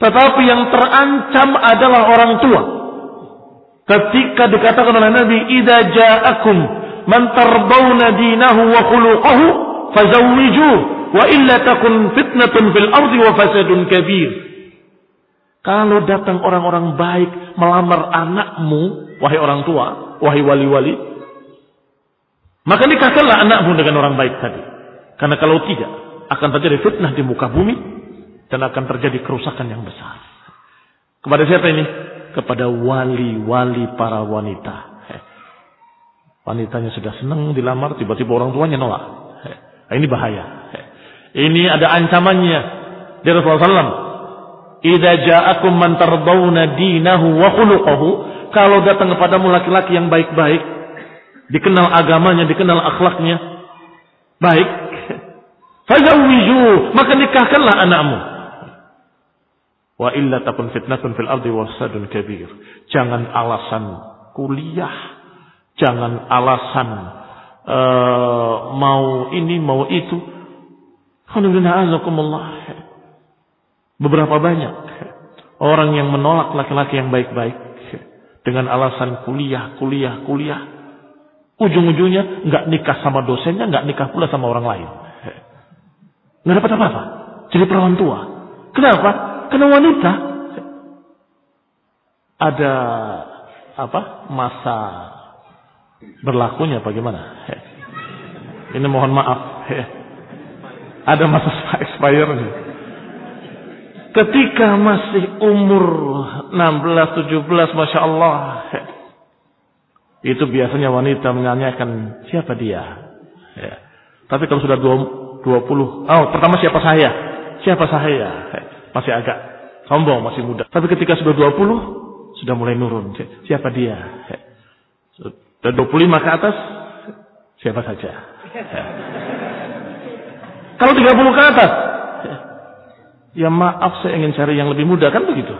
Tetapi yang terancam adalah orang tua. Ketika dikatakan oleh Nabi, "Idza ja'akum man tardawna dinahu wa khuluquhu fazawwijuh wa illa takun fitnatun fil ardi wa fasadun kabir." Kalau datang orang-orang baik melamar anakmu, wahai orang tua, wahai wali-wali, maka nikahkanlah anakmu dengan orang baik tadi. Karena kalau tidak, akan terjadi fitnah di muka bumi dan akan terjadi kerusakan yang besar. Kepada siapa ini? kepada wali-wali para wanita. Wanitanya sudah senang dilamar, tiba-tiba orang tuanya nolak. Nah, ini bahaya. Ini ada ancamannya dari Rasulullah SAW. Idza ja'akum man dinahu wa khuluquhu, kalau datang kepadamu laki-laki yang baik-baik, dikenal agamanya, dikenal akhlaknya, baik, fazawwiju, maka nikahkanlah anakmu. Wa illa takun fitnatun fil ardi wasadun kabir. Jangan alasan kuliah. Jangan alasan uh, mau ini, mau itu. Beberapa banyak orang yang menolak laki-laki yang baik-baik dengan alasan kuliah, kuliah, kuliah. Ujung-ujungnya nggak nikah sama dosennya, nggak nikah pula sama orang lain. Nggak dapat apa-apa. Jadi perawan tua. Kenapa? Karena wanita ada apa masa berlakunya bagaimana? Ini mohon maaf. Ada masa expire-nya. Ketika masih umur 16, 17, Masya Allah. Itu biasanya wanita menanyakan siapa dia. Ya. Tapi kalau sudah 20, oh pertama siapa saya? Siapa saya? masih agak sombong, masih muda. Tapi ketika sudah 20, sudah mulai nurun. Siapa dia? Sudah 25 ke atas, siapa saja. Kalau 30 ke atas, ya maaf saya ingin cari yang lebih muda, kan begitu.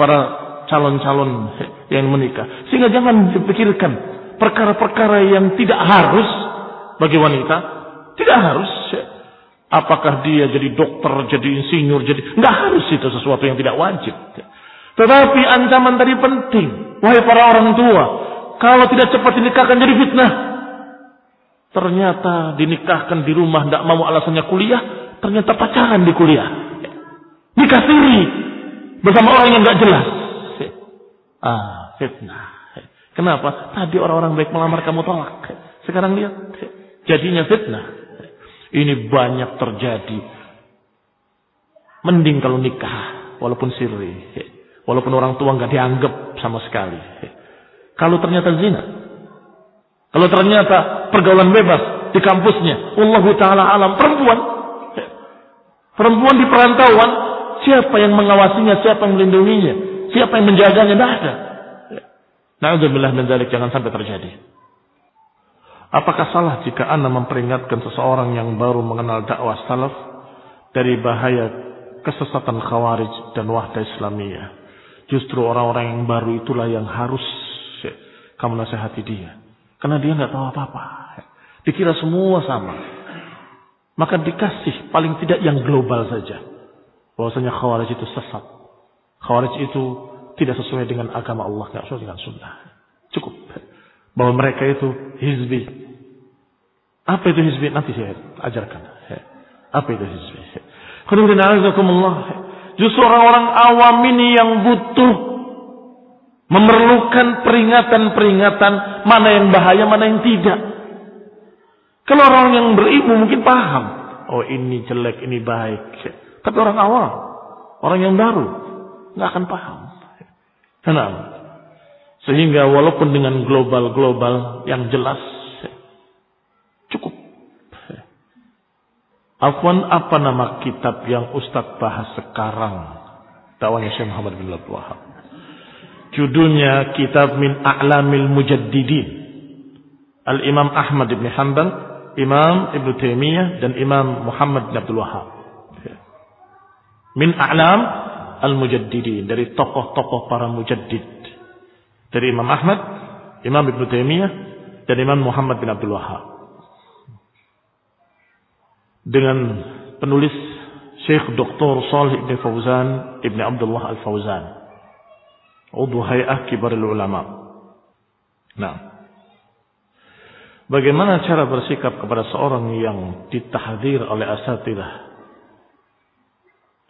Para calon-calon yang menikah. Sehingga jangan dipikirkan perkara-perkara yang tidak harus bagi wanita. Tidak harus. Apakah dia jadi dokter, jadi insinyur, jadi nggak harus itu sesuatu yang tidak wajib. Tetapi ancaman tadi penting. Wahai para orang tua, kalau tidak cepat dinikahkan jadi fitnah. Ternyata dinikahkan di rumah tidak mau alasannya kuliah, ternyata pacaran di kuliah. Nikah siri bersama orang yang nggak jelas. Ah, fitnah. Kenapa? Tadi orang-orang baik melamar kamu tolak. Sekarang lihat, jadinya fitnah. Ini banyak terjadi. Mending kalau nikah, walaupun sirri. Walaupun orang tua nggak dianggap sama sekali. Kalau ternyata zina. Kalau ternyata pergaulan bebas di kampusnya. Allah Ta'ala alam. Perempuan. Perempuan di perantauan. Siapa yang mengawasinya? Siapa yang melindunginya? Siapa yang menjaganya? Tidak ada. Na'udzubillah min Jangan sampai terjadi. Apakah salah jika Anda memperingatkan seseorang yang baru mengenal dakwah salaf dari bahaya kesesatan khawarij dan wahda islamiyah? Justru orang-orang yang baru itulah yang harus kamu nasihati dia. Karena dia nggak tahu apa-apa. Dikira semua sama. Maka dikasih paling tidak yang global saja. Bahwasanya khawarij itu sesat. Khawarij itu tidak sesuai dengan agama Allah, nggak sesuai dengan sunnah. Cukup bahwa mereka itu hizbi. Apa itu hizbi? Nanti saya ajarkan. Apa itu hizbi? Justru orang-orang awam ini yang butuh Memerlukan peringatan-peringatan mana yang bahaya, mana yang tidak. Kalau orang yang berilmu mungkin paham. Oh ini jelek, ini baik. Tapi orang awam, orang yang baru, nggak akan paham. Kenapa? Sehingga walaupun dengan global-global yang jelas, cukup. Afwan apa nama kitab yang Ustadz bahas sekarang? Dakwanya Syekh Muhammad bin Abdul Wahab. Judulnya Kitab Min A'lamil Mujaddidin. Al-Imam Ahmad bin Hanbal Imam Ibn Taimiyah dan Imam Muhammad bin Abdul Wahab. Min a'lam al-mujaddidin. Dari tokoh-tokoh para mujaddid. Dari Imam Ahmad, Imam Ibn Taimiyah, dan Imam Muhammad bin Abdul Wahab. Dengan penulis Syekh Dr. Salih Ibn Fauzan Ibn Abdullah Al-Fauzan. Udu Hay'ah Kibar Ulama. Nah. Bagaimana cara bersikap kepada seorang yang ditahdir oleh asatidah?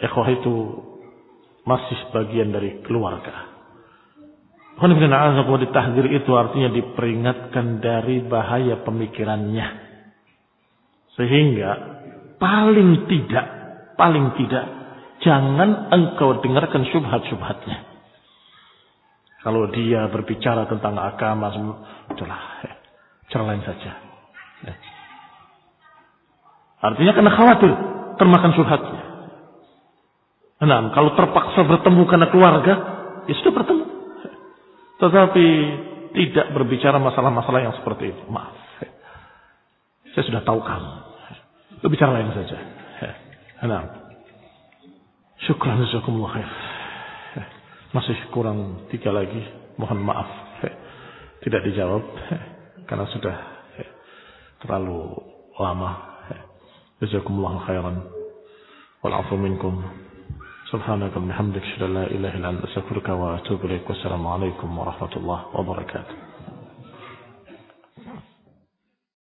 Ikhwah itu masih bagian dari keluarga. Kalau ditahdir itu artinya diperingatkan dari bahaya pemikirannya. Sehingga paling tidak, paling tidak, jangan engkau dengarkan syubhat-syubhatnya. Kalau dia berbicara tentang agama, itulah Cara lain saja. Ya. Artinya karena khawatir termakan syubhatnya. Nah, kalau terpaksa bertemu karena keluarga, ya sudah bertemu. Tetapi tidak berbicara masalah-masalah yang seperti itu. Maaf. Saya sudah tahu kamu. Itu bicara lain saja. Nah. Syukran jazakumullah khair. Masih kurang tiga lagi. Mohon maaf. Tidak dijawab karena sudah terlalu lama. Jazakumullah khairan. Wal afu سبحانك وبحمدك أشهد أن لا إله إلا أنت أستغفرك وأتوب إليك والسلام عليكم ورحمة الله وبركاته.